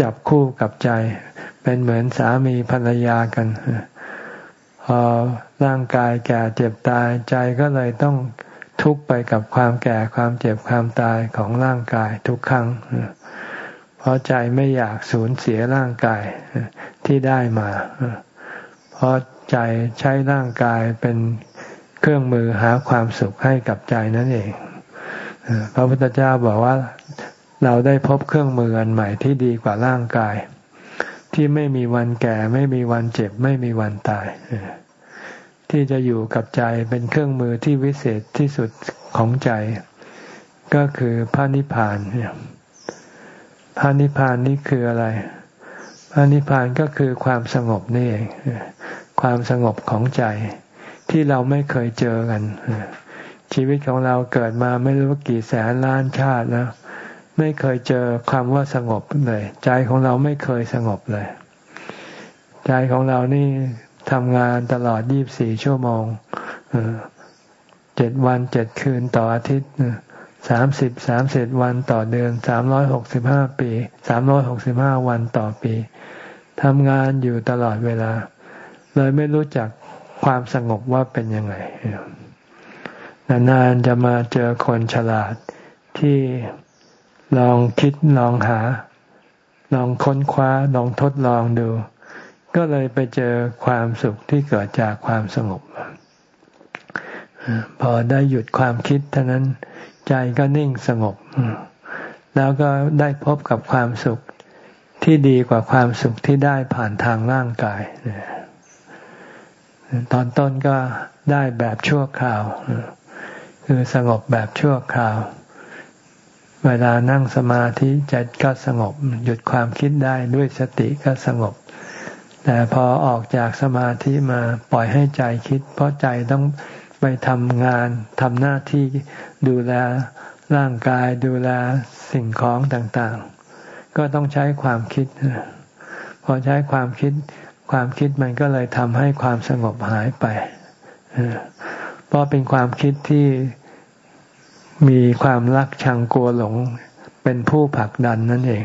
จับคู่กับใจ เป็นเหมือนสามีภรรยากัน พอร่างกายแก่เจ็บตายใจก็เลยต้องทุกข์ไปกับความแก่ความเจ็บความตายของร่างกายทุกครั้ง เพราะใจไม่อยากสูญเสียร่างกายที่ได้มา เพราะใจใช้ร่างกายเป็นเครื่องมือหาความสุขให้กับใจนั่นเอง พระพุทธเจ้าบอกว่า เราได้พบเครื่องมืออันใหม่ที่ดีกว่าร่างกาย ที่ไม่มีวันแก่ ไม่มีวันเจ็บ ไม่มีวันตาย ที่จะอยู่กับใจเป็นเครื่องมือที่วิเศษที่สุดของใจ ก็คือพระนิพพานพระนิพพานนี่คืออะไรพระนิพพานก็คือความสงบนี่เองความสงบของใจที่เราไม่เคยเจอกัน ชีวิตของเราเกิดมาไม่รู้กี่แสนล้านชาติแล้ว ไม่เคยเจอความว่าสงบเลย ใจของเราไม่เคยสงบเลย ใจของเรานี่ทำงานตลอดยี่บสี่ชั่วโมงเจ็ดวันเจ็ดคืนต่ออาทิตย์สามสิบสามสิบวันต่อเดือนสามร้อยหกสิบห้าปีสามร้อยหกสิบห้าวันต่อปีทำงานอยู่ตลอดเวลา เลยไม่รู้จักความสงบว่าเป็นยังไงนานๆจะมาเจอคนฉลาดที่ ลองคิดลองหา ลองค้นคว้าลองทดลองดู ก็เลยไปเจอความสุขที่เกิดจากความสงบพอได้หยุดความคิดเท่านั้นใจก็นิ่งสงบ แล้วก็ได้พบกับความสุขที่ดีกว่าความสุขที่ได้ผ่านทางร่างกาย ตอนต้นก็ได้แบบชั่วคราว คือสงบแบบชั่วคราว เวลานั่งสมาธิใจก็สงบ หยุดความคิดได้ด้วยสติก็สงบ แต่พอออกจากสมาธิมาปล่อยให้ใจคิด เพราะใจต้องไปทำงานทำหน้าที่ดูแลร่างกายดูแลสิ่งของต่างๆ ก็ต้องใช้ความคิด พอใช้ความคิด ความคิดมันก็เลยทำให้ความสงบหายไปเพราะเป็นความคิดที่ มีความรักชังกลัวหลงเป็นผู้ผลักดันนั่นเอง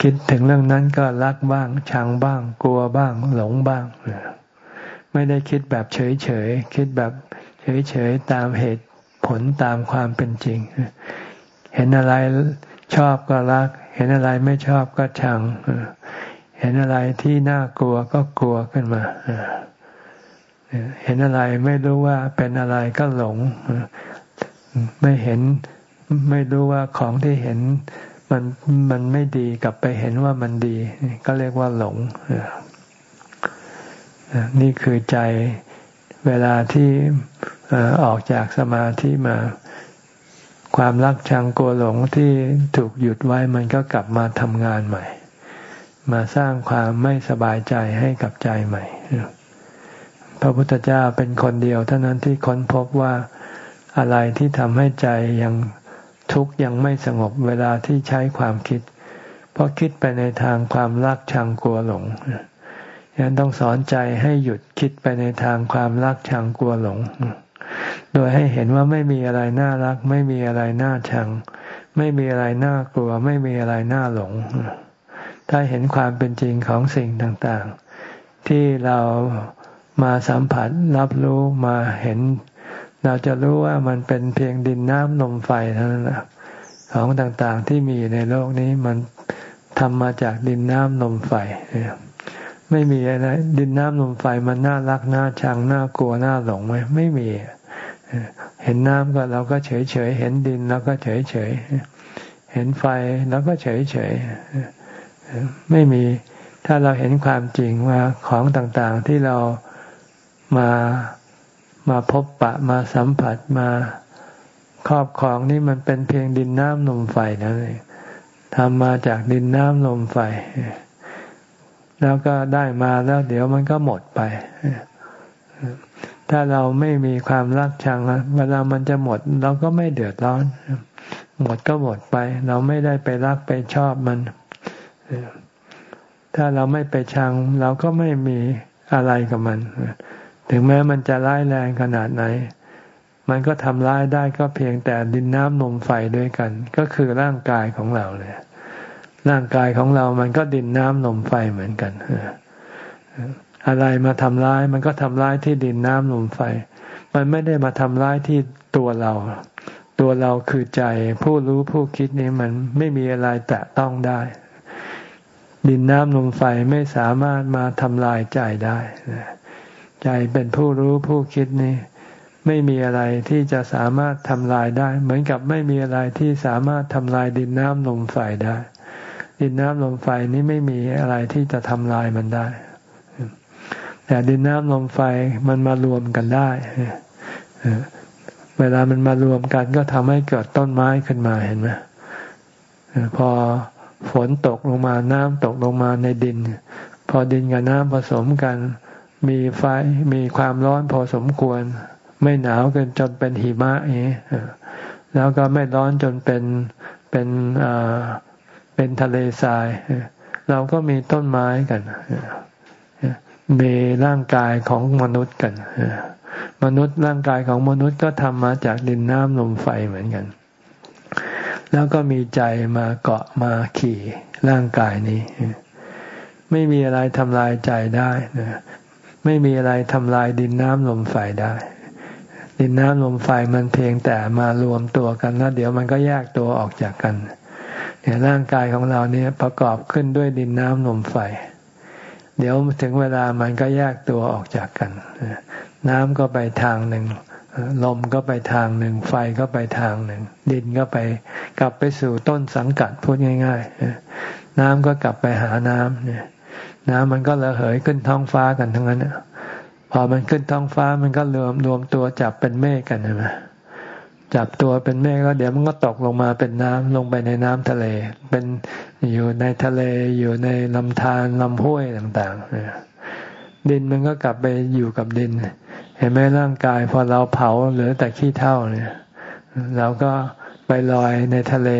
คิดถึงเรื่องนั้นก็รักบ้าง ชังบ้าง กลัวบ้าง หลงบ้างไม่ได้คิดแบบเฉยเฉยคิดแบบเฉยเฉยตามเหตุผลตามความเป็นจริง เห็นอะไรชอบก็รัก เห็นอะไรไม่ชอบก็ชังเห็นอะไรที่น่ากลัวก็กลัวขึ้นมาเห็นอะไรไม่รู้ว่าเป็นอะไรก็หลง ไม่เห็นไม่รู้ว่าของที่เห็นมันมันไม่ดีกลับไปเห็นว่ามันดี ก็เรียกว่าหลงนี่คือใจเวลาที่ออกจากสมาธิมา ความรักชังกลัวหลงที่ถูกหยุดไว้มันก็กลับมาทำงานใหม่ มาสร้างความไม่สบายใจให้กับใจใหม่พระพุทธเจ้าเป็นคนเดียวเท่านั้นที่ค้นพบว่า อะไรที่ทำให้ใจยังทุกข์ยังไม่สงบเวลาที่ใช้ความคิด เพราะคิดไปในทางความรักชังกลัวหลงยังต้องสอนใจให้หยุดคิดไปในทางความรักชังกลัวหลง โดยให้เห็นว่าไม่มีอะไรน่ารัก ไม่มีอะไรน่าชัง ไม่มีอะไรน่ากลัว ไม่มีอะไรน่าหลง ถ้าเห็นความเป็นจริงของสิ่งต่างๆ ที่เรามาสัมผัสรับรู้มาเห็น เราจะรู้ว่ามันเป็นเพียงดินน้ำลมไฟเท่านั้นแหละของต่างๆที่มีในโลกนี้มันทำมาจากดินน้ำลมไฟไม่มีอะไรดินน้ำลมไฟมันน่ารักน่าชังน่ากลัวน่าหลงไหมไม่มีเห็นน้ำก็เราก็เฉยเฉยเห็นดินเราก็เฉยเฉยเห็นไฟเราก็เฉยเฉยไม่มีถ้าเราเห็นความจริงว่าของต่างๆที่เรามา มาพบปะมาสัมผัสมาครอบครองนี่มันเป็นเพียงดินน้ำลมไฟนั่นเองทำมาจากดินน้ำลมไฟ แล้วก็ได้มาแล้วเดี๋ยวมันก็หมดไป ถ้าเราไม่มีความรักชังเวลามันจะหมด เราก็ไม่เดือดร้อน หมดก็หมดไป เราไม่ได้ไปรักไปชอบมัน ถ้าเราไม่ไปชัง เราก็ไม่มีอะไรกับมัน ถึงแม้มันจะร้ายแรงขนาดไหน มันก็ทำร้ายได้ก็เพียงแต่ดินน้ำนมไฟด้วยกัน ก็คือร่างกายของเราเลยร่างกายของเรามันก็ดินน้ำนมไฟเหมือนกันอะไรมาทำร้าย มันก็ทำร้ายที่ดินน้ำนมไฟ มันไม่ได้มาทำร้ายที่ตัวเรา ตัวเราคือใจ ผู้รู้ผู้คิดนี้มันไม่มีอะไรแตะต้องได้ ดินน้ำนมไฟไม่สามารถมาทำลายใจได้ ใจเป็นผู้รู้ผู้คิดนี่ไม่มีอะไรที่จะสามารถทำลายได้ เหมือนกับไม่มีอะไรที่สามารถทำลายดินน้ำลมไฟได้ ดินน้ำลมไฟนี้ไม่มีอะไรที่จะทำลายมันได้ แต่ดินน้ำลมไฟมันมารวมกันได้เวลามันมารวมกันก็ทำให้เกิดต้นไม้ขึ้นมาเห็นไหมพอฝนตกลงมาน้ำตกลงมาในดิน พอดินกับน้ำผสมกัน มีไฟมีความร้อนพอสมควร ไม่หนาวเกินจนเป็นหิมะเองแล้วก็ไม่ร้อนจนเป็นเป็นเป็นทะเลทราย เราก็มีต้นไม้กันมีร่างกายของมนุษย์กันมนุษย์ร่างกายของมนุษย์ก็ทำมาจากดินน้ำลมไฟเหมือนกัน แล้วก็มีใจมาเกาะมาขี่ร่างกายนี้ ไม่มีอะไรทำลายใจได้ ไม่มีอะไรทำลายดินน้ำลมไฟได้ ดินน้ำลมไฟมันเพียงแต่มารวมตัวกันแล้วเดี๋ยวมันก็แยกตัวออกจากกันเนี่ยร่างกายของเราเนี่ยประกอบขึ้นด้วยดินน้ำลมไฟ เดี๋ยวถึงเวลามันก็แยกตัวออกจากกัน น้ำก็ไปทางหนึ่งลมก็ไปทางหนึ่ง ไฟก็ไปทางหนึ่ง ดินก็ไปกลับไปสู่ต้นสังกัดพูดง่าย ๆ น้ำก็กลับไปหาน้ำเนี่ย น้ำมันก็ระเหยขึ้นท้องฟ้ากันทั้งนั้นพอมันขึ้นท้องฟ้ามันก็รวมรวมตัวจับเป็นเมฆกันใช่ไหมจับตัวเป็นเมฆแล้วเดี๋ยวมันก็ตกลงมาเป็นน้ำลงไปในน้ำทะเล เป็นอยู่ในทะเลอยู่ในลำธารลำห้วยต่างๆดินมันก็กลับไปอยู่กับดิน เห็นไหมร่างกาย พอเราเผาเหลือแต่ขี้เท่าเนี่ยเราก็ไปลอยในทะเล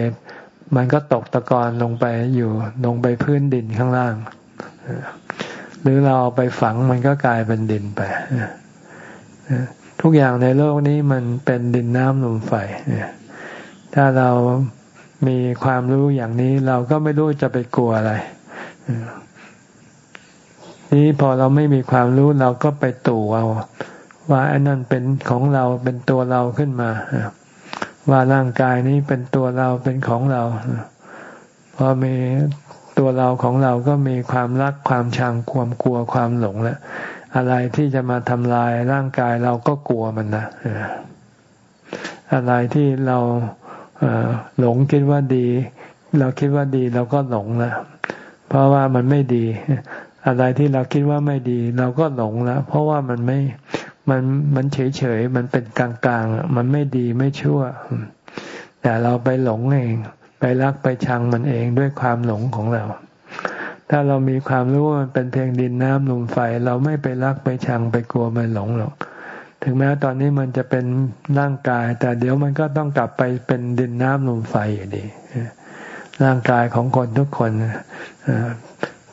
มันก็ตกตะกอนลงไปอยู่ลงไปพื้นดินข้างล่าง หรือเราเอาไปฝังมันก็กลายเป็นดินไปทุกอย่างในโลกนี้มันเป็นดินน้ำลมไฟถ้าเรามีความรู้อย่างนี้เราก็ไม่รู้จะไปกลัวอะไรนี้พอเราไม่มีความรู้เราก็ไปตู่เอาว่าอันนั้นเป็นของเราเป็นตัวเราขึ้นมาว่าร่างกายนี้เป็นตัวเราเป็นของเราพอมี ตัวเราของเราก็มีความรักความชังความกลัวความหลงแล้วอะไรที่จะมาทำลายร่างกายเราก็กลัวมันนะอะไรที่เราหลงคิดว่าดี เราคิดว่าดีเราก็หลงแล้วเพราะว่ามันไม่ดี อะไรที่เราคิดว่าไม่ดี เราก็หลงแล้วเพราะว่ามันไม่มันมันเฉยเฉยมันเป็นกลางกลางมันไม่ดีไม่ชั่ว แต่เราไปหลงเอง รักไปชังมันเองด้วยความหลงของเรา ถ้าเรามีความรู้ว่ามันเป็นเพียงดินน้ำลมไฟ เราไม่ไปรักไปชังไปกลัวไปหลงหรอก ถึงแม้ตอนนี้มันจะเป็นร่างกาย แต่เดี๋ยวมันก็ต้องกลับไปเป็นดินน้ำลมไฟอยู่ดี ร่างกายของคนทุกคน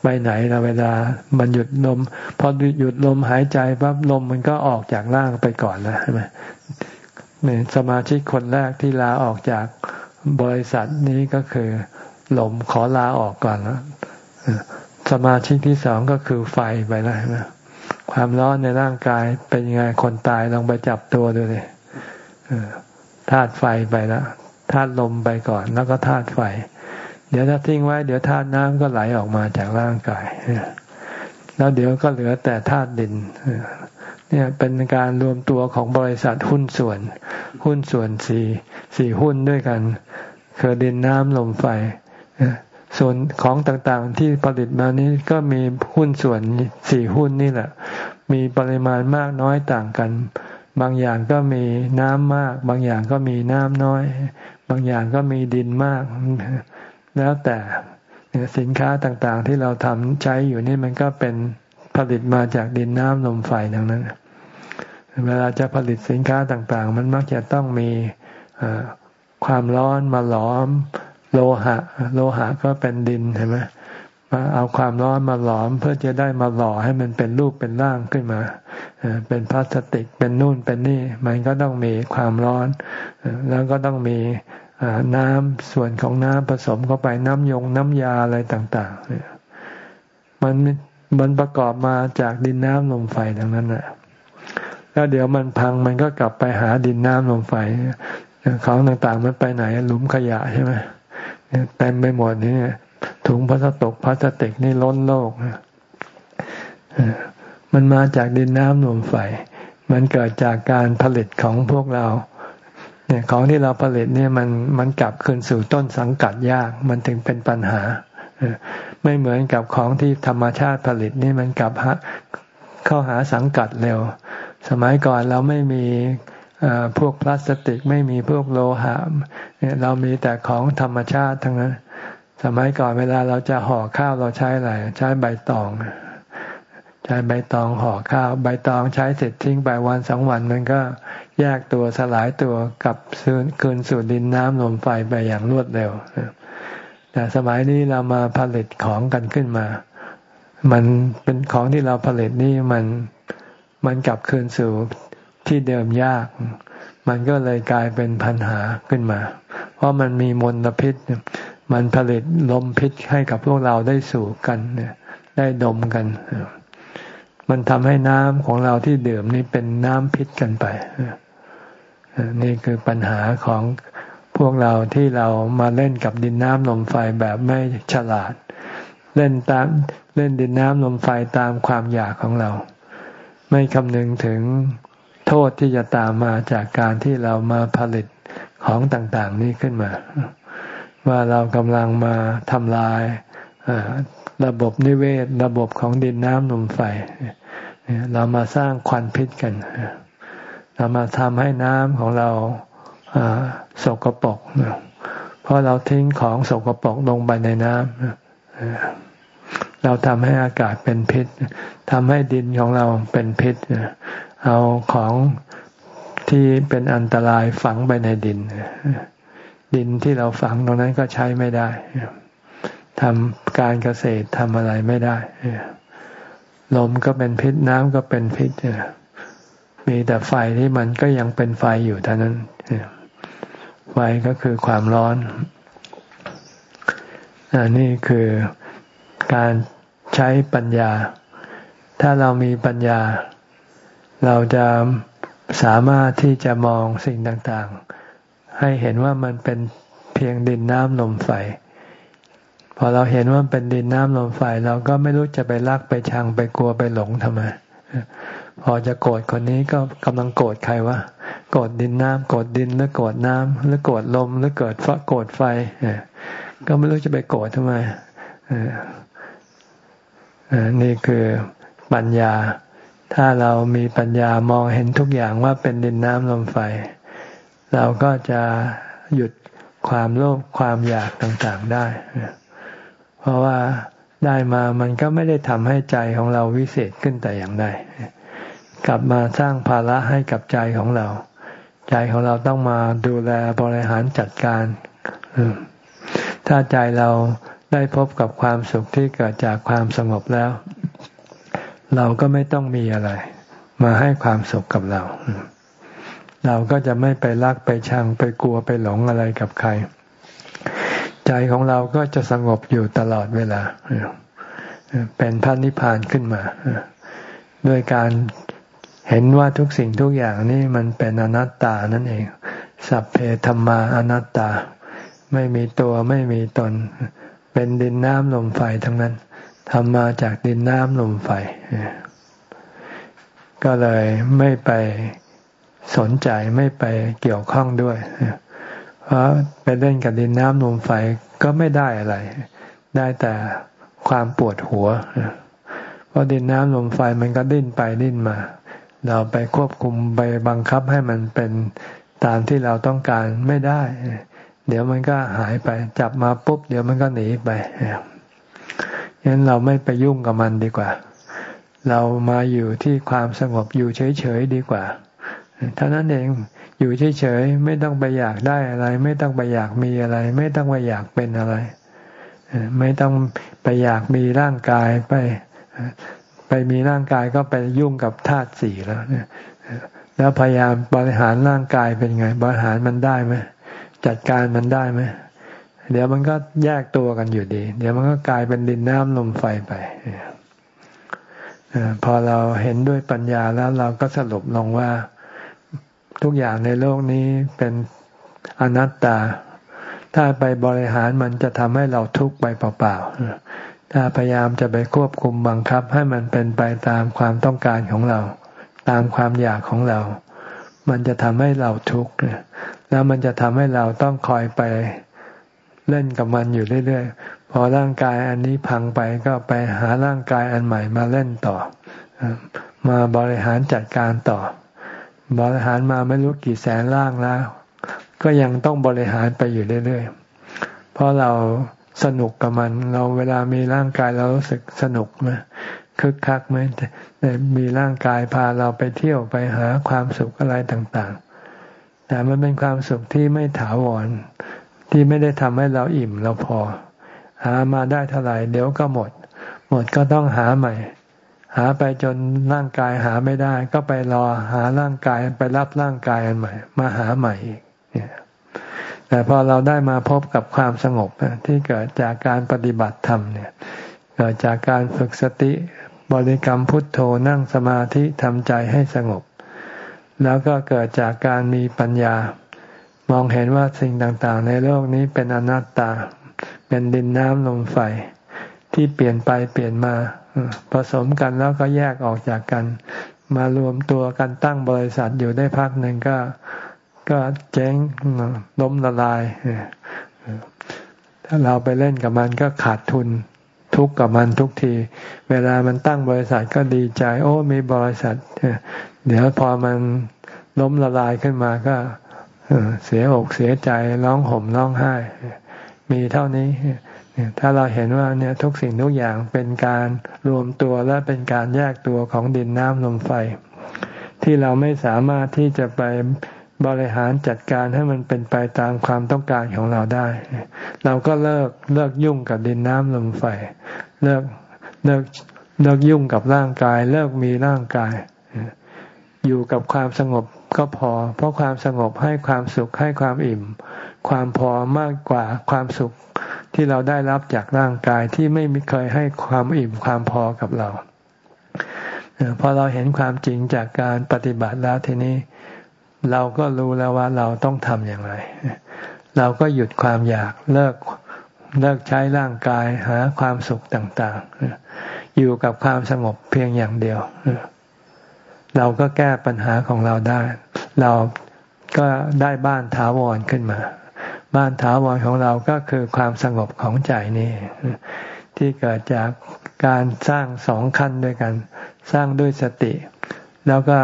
ไปไหนเราเวลา มันหยุดลมพอหยุดลมหายใจปั๊บลมมันก็ออกจากร่างไปก่อนแล้วใช่ไหมสมาชิกคนแรกที่ลาออกจาก บริษัทนี้ก็คือลมขอลาออกก่อนแล้วสมาชิกที่สองก็คือไฟไปแล้วนะความร้อนในร่างกายเป็นยังไงคนตายลองไปจับตัวดูเลยธาตุไฟไปแล้วธาตุลมไปก่อน แล้วก็ธาตุไฟ เดี๋ยวถ้าทิ้งไว้ เดี๋ยวธาตุน้ำก็ไหลออกมาจากร่างกายแล้วเดี๋ยวก็เหลือแต่ธาตุดิน เนี่ยเป็นการรวมตัวของบริษัทหุ้นส่วน หุ้นส่วนสี่สี่หุ้นด้วยกัน คือดินน้ำลมไฟส่วนของต่างๆที่ผลิตมานี้ก็มีหุ้นส่วนสี่หุ้นนี่แหละ มีปริมาณมากน้อยต่างกัน บางอย่างก็มีน้ำมาก บางอย่างก็มีน้ำน้อย บางอย่างก็มีดินมาก แล้วแต่สินค้าต่างๆที่เราทำใช้อยู่นี่มันก็เป็น ผลิตมาจากดินน้ำลมไฟทั้งนั้น เวลาจะผลิตสินค้าต่างๆ มันมักจะต้องมีความร้อนมาหลอมโลหะ โลหะก็เป็นดินเห็นไหมมาเอาความร้อนมาหลอมเพื่อจะได้มาหล่อให้มันเป็นรูปเป็นร่างขึ้นมา เป็นพลาสติกเป็นนู่นเป็นนี่ มันก็ต้องมีความร้อน แล้วก็ต้องมีน้ำส่วนของน้ำผสมเข้าไปน้ำยงน้ำยาอะไรต่าง ๆ มัน มันประกอบมาจากดินน้ำลมไฟทั้งนั้นแหละแล้วเดี๋ยวมันพังมันก็กลับไปหาดินน้ำลมไฟของต่างๆมันไปไหนหลุมขยะใช่ไหมเต็มไปหมดนี่ถุงพลาสติกพลาสติกนี่ล้นโลกมันมาจากดินน้ำลมไฟ มันเกิดจากการผลิตของพวกเรา เนี่ยของที่เราผลิตเนี่ยมันมันกลับคืนสู่ต้นสังกัดยาก มันถึงเป็นปัญหา ไม่เหมือนกับของที่ธรรมชาติผลิตนี่มันกลับเข้าหาสังกัดเร็ว สมัยก่อนเราไม่มีพวกพลาสติกไม่มีพวกโลหะเรามีแต่ของธรรมชาติทั้งนั้น สมัยก่อนเวลาเราจะห่อข้าวเราใช้อะไรใช้ใบตอง ใช้ใบตองห่อข้าว ใบตองใช้เสร็จทิ้งไปวันสองวันมันก็แยกตัวสลายตัวกับคืนสู่ดินน้ำลมไฟไปอย่างรวดเร็ว แต่สมัยนี้เรามาผลิตของกันขึ้นมา มันเป็นของที่เราผลิตนี่มันมันกลับคืนสู่ที่เดิมยาก มันก็เลยกลายเป็นปัญหาขึ้นมา เพราะมันมีมลพิษ มันผลิตลมพิษให้กับพวกเราได้สู่กันได้ดมกัน มันทำให้น้ำของเราที่ดื่มนี่เป็นน้ำพิษกันไปนี่คือปัญหาของ พวกเราที่เรามาเล่นกับดินน้ำลมไฟแบบไม่ฉลาด เล่นตามเล่นดินน้ำลมไฟตามความอยากของเรา ไม่คำนึงถึงโทษที่จะตามมาจากการที่เรามาผลิตของต่างๆนี้ขึ้นมา ว่าเรากำลังมาทำลายระบบนิเวศ ระบบของดินน้ำลมไฟ เรามาสร้างควันพิษกันเรามาทำให้น้ำของเรา สกปรกเพราะเราทิ้งของสกปรกลงไปในน้ำเราทำให้อากาศเป็นพิษทำให้ดินของเราเป็นพิษเอาของที่เป็นอันตรายฝังไปในดิน ดินที่เราฝังตรงนั้นก็ใช้ไม่ได้ทำการเกษตรทำอะไรไม่ได้ลมก็เป็นพิษน้ำก็เป็นพิษมีแต่ไฟที่มันก็ยังเป็นไฟอยู่เท่านั้น ไฟก็คือความร้อนอันนี้คือการใช้ปัญญา ถ้าเรามีปัญญา เราจะสามารถที่จะมองสิ่งต่างๆ ให้เห็นว่ามันเป็นเพียงดินน้ำลมไฟ พอเราเห็นว่าเป็นดินน้ำลมไฟ เราก็ไม่รู้จะไปรักไปชังไปกลัวไปหลงทำไม พอจะโกรธคนนี้ก็กำลังโกรธใครวะโกรธดินน้ำโกรธดินหรือโกรธน้ำหรือโกรธลมหรือเกิดโกรธไฟก็ไม่รู้จะไปโกรธทำไมนี่คือปัญญา ถ้าเรามีปัญญามองเห็นทุกอย่างว่าเป็นดินน้ำลมไฟ เราก็จะหยุดความโลภความอยากต่างๆได้ เพราะว่าได้มามันก็ไม่ได้ทำให้ใจของเราวิเศษขึ้นแต่อย่างใด กลับมาสร้างภาระให้กับใจของเรา ใจของเราต้องมาดูแลบริหารจัดการ ถ้าใจเราได้พบกับความสุขที่เกิดจากความสงบแล้ว เราก็ไม่ต้องมีอะไร มาให้ความสุขกับเรา เราก็จะไม่ไปรักไปชังไปกลัวไปหลงอะไรกับใคร ใจของเราก็จะสงบอยู่ตลอดเวลาเป็นพระนิพพานขึ้นมาด้วยการ เห็นว่าทุกสิ่งทุกอย่างนี่มันเป็นอนัตตานั่นเอง สัพเพธรรมาอนัตตา ไม่มีตัวไม่มีตน เป็นดินน้ำลมไฟทั้งนั้นทำมาจากดินน้ำลมไฟ ก็เลยไม่ไปสนใจไม่ไปเกี่ยวข้องด้วย เพราะไปเล่นกับดินน้ำลมไฟก็ไม่ได้อะไร ได้แต่ความปวดหัว เพราะดินน้ำลมไฟมันก็ดิ้นไปดิ้นมา เราไปควบคุมไปบังคับให้มันเป็นตามที่เราต้องการไม่ได้ เดี๋ยวมันก็หายไป จับมาปุ๊บ เดี๋ยวมันก็หนีไปฉะนั้นเราไม่ไปยุ่งกับมันดีกว่า เรามาอยู่ที่ความสงบอยู่เฉยๆดีกว่าเท่านั้นเองอยู่เฉยๆไม่ต้องไปอยากได้อะไร ไม่ต้องไปอยากมีอะไร ไม่ต้องไปอยากเป็นอะไร ไม่ต้องไปอยากมีร่างกายไปไป มีร่างกายก็ไปยุ่งกับธาตุสี่แล้วเนี่ยแล้วพยายามบริหารร่างกายเป็นไง บริหารมันได้ไหมจัดการมันได้ไหมเดี๋ยวมันก็แยกตัวกันอยู่ดี เดี๋ยวมันก็กลายเป็นดินน้ำลมไฟไปพอเราเห็นด้วยปัญญาแล้วเราก็สรุปลงว่าทุกอย่างในโลกนี้เป็นอนัตตา ถ้าไปบริหารมันจะทำให้เราทุกข์ไปเปล่าๆ ถ้าพยายามจะไปควบคุมบังคับให้มันเป็นไปตามความต้องการของเรา ตามความอยากของเรา มันจะทำให้เราทุกข์แล้วมันจะทำให้เราต้องคอยไปเล่นกับมันอยู่เรื่อยๆ พอร่างกายอันนี้พังไปก็ไปหาร่างกายอันใหม่มาเล่นต่อ มาบริหารจัดการต่อ บริหารมาไม่รู้กี่แสนร่างแล้ว ก็ยังต้องบริหารไปอยู่เรื่อยๆ เพราะเรา สนุกกับมัน เราเวลามีร่างกายเรารู้สึกสนุกไหมคึกคักไหมแต่มีร่างกายพาเราไปเที่ยวไปหาความสุขอะไรต่างๆ แต่มันเป็นความสุขที่ไม่ถาวร ที่ไม่ได้ทำให้เราอิ่มเราพอ หามาได้เท่าไหร่เดี๋ยวก็หมด หมดก็ต้องหาใหม่ หาไปจนร่างกายหาไม่ได้ ก็ไปรอหาร่างกายไปรับร่างกายอันใหม่ มาหาใหม่อีก แต่พอเราได้มาพบกับความสงบที่เกิดจากการปฏิบัติธรรมเนี่ยเกิดจากการฝึกสติบริกรรมพุทโธนั่งสมาธิทำใจให้สงบ แล้วก็เกิดจากการมีปัญญา มองเห็นว่าสิ่งต่างๆ ในโลกนี้เป็นอนัตตา เป็นดินน้ำลมไฟที่เปลี่ยนไปเปลี่ยนมาผสมกันแล้วก็แยกออกจากกัน มารวมตัวกันตั้งบริษัทอยู่ได้พักหนึ่งก็ ก็เจ๊งล้มละลาย ถ้าเราไปเล่นกับมันก็ขาดทุนทุกกับมันทุกที เวลามันตั้งบริษัทก็ดีใจ โอ้มีบริษัท เดี๋ยวพอมันล้มละลายขึ้นมาก็เสียอกเสียใจร้องห่มร้องไห้ มีเท่านี้ถ้าเราเห็นว่าเนี่ยทุกสิ่งทุกอย่างเป็นการรวมตัวและเป็นการแยกตัวของดินน้ำลมไฟ ที่เราไม่สามารถที่จะไป บริหารจัดการให้มันเป็นไปตามความต้องการของเราได้ เราก็เลิกเลิกยุ่งกับดินน้ำลมไฟ เลิกเลิกเลิกยุ่งกับร่างกาย เลิกมีร่างกาย อยู่กับความสงบก็พอ เพราะความสงบให้ความสุขให้ความอิ่ม ความพอมากกว่าความสุขที่เราได้รับจากร่างกายที่ไม่เคยให้ความอิ่มความพอกับเราพอเราเห็นความจริงจากการปฏิบัติแล้วทีนี้ เราก็รู้แล้วว่าเราต้องทำอย่างไร เราก็หยุดความอยากเลิกเลิกใช้ร่างกายหาความสุขต่างๆ อยู่กับความสงบเพียงอย่างเดียว เราก็แก้ปัญหาของเราได้ เราก็ได้บ้านถาวรขึ้นมา บ้านถาวรของเราก็คือความสงบของใจนี่ที่เกิดจากการสร้างสองขั้นด้วยกัน สร้างด้วยสติ แล้วก็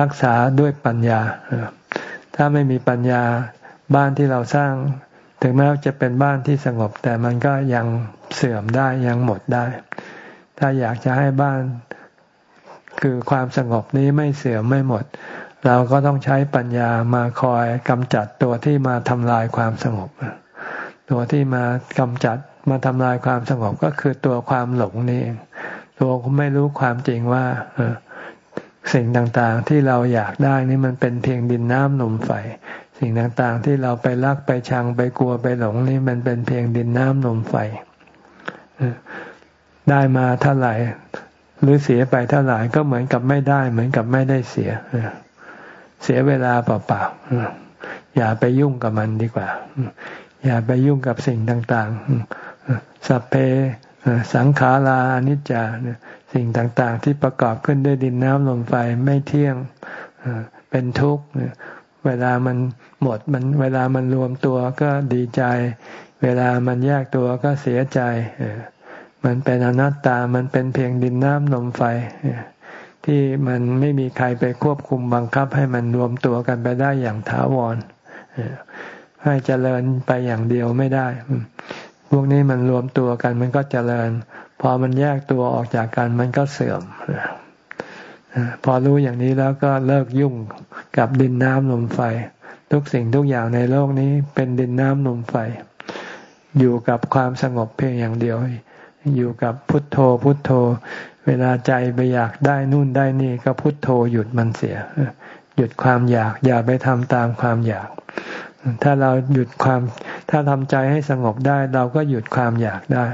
รักษาด้วยปัญญา ถ้าไม่มีปัญญาบ้านที่เราสร้าง ถึงแม้จะเป็นบ้านที่สงบ แต่มันก็ยังเสื่อมได้ยังหมดได้ ถ้าอยากจะให้บ้านคือความสงบนี้ไม่เสื่อมไม่หมด เราก็ต้องใช้ปัญญามาคอยกำจัดตัวที่มาทำลายความสงบ ตัวที่มากำจัดมาทำลายความสงบก็คือตัวความหลงนี่เองตัวไม่รู้ความจริงว่า สิ่งต่างๆที่เราอยากได้นี่มันเป็นเพียงดินน้ำลมไฟ สิ่งต่างๆที่เราไปรักไปชังไปกลัวไปหลงนี่มันเป็นเพียงดินน้ำลมไฟ ได้มาเท่าไหร่หรือเสียไปเท่าไหร่ก็เหมือนกับไม่ได้ เหมือนกับไม่ได้เสีย เสียเวลาเปล่าๆอย่าไปยุ่งกับมันดีกว่า อย่าไปยุ่งกับสิ่งต่าง ๆ สัพเพ สังขาราอนิจจาสิ่งต่างๆ ที่ประกอบขึ้นด้วยดินน้ำลมไฟไม่เที่ยงเป็นทุกข์เวลามันหมดมันเวลามันรวมตัวก็ดีใจ เวลามันแยกตัวก็เสียใจมันเป็นอนัตตามันเป็นเพียงดินน้ำลมไฟที่มันไม่มีใครไปควบคุมบังคับให้มันรวมตัวกันไปได้อย่างถาวรให้เจริญไปอย่างเดียวไม่ได้ พวกนี้มันรวมตัวกันมันก็เจริญ พอมันแยกตัวออกจากกันมันก็เสื่อม พอรู้อย่างนี้แล้วก็เลิกยุ่งกับดินน้ำลมไฟ ทุกสิ่งทุกอย่างในโลกนี้เป็นดินน้ำลมไฟ อยู่กับความสงบเพียงอย่างเดียว อยู่กับพุทโธพุทโธ เวลาใจไปอยากได้นู่นได้นี่ก็พุทโธหยุดมันเสีย หยุดความอยากอย่าไปทำตามความอยาก ถ้าเราหยุดความ ถ้าทำใจให้สงบได้ เราก็หยุดความอยากได้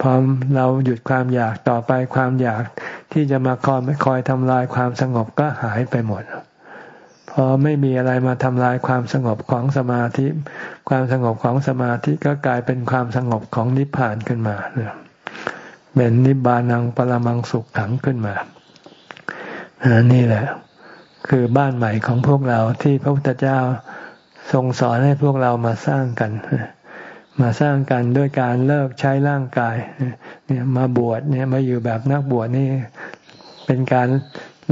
พอเราหยุดความอยากต่อไปความอยากที่จะมาคอยคอยทำลายความสงบก็หายไปหมดพอไม่มีอะไรมาทำลายความสงบของสมาธิ ความสงบของสมาธิก็กลายเป็นความสงบของนิพพานขึ้นมาเป็นนิบานังปรมังสุขขังขึ้นมานี่แหละ คือบ้านใหม่ของพวกเราที่พระพุทธเจ้าทรงสอนให้พวกเรามาสร้างกัน มาสร้างกันด้วยการเลิกใช้ร่างกายเนี่ยมาบวชเนี่ยมาอยู่แบบนักบวชนี่เป็นการ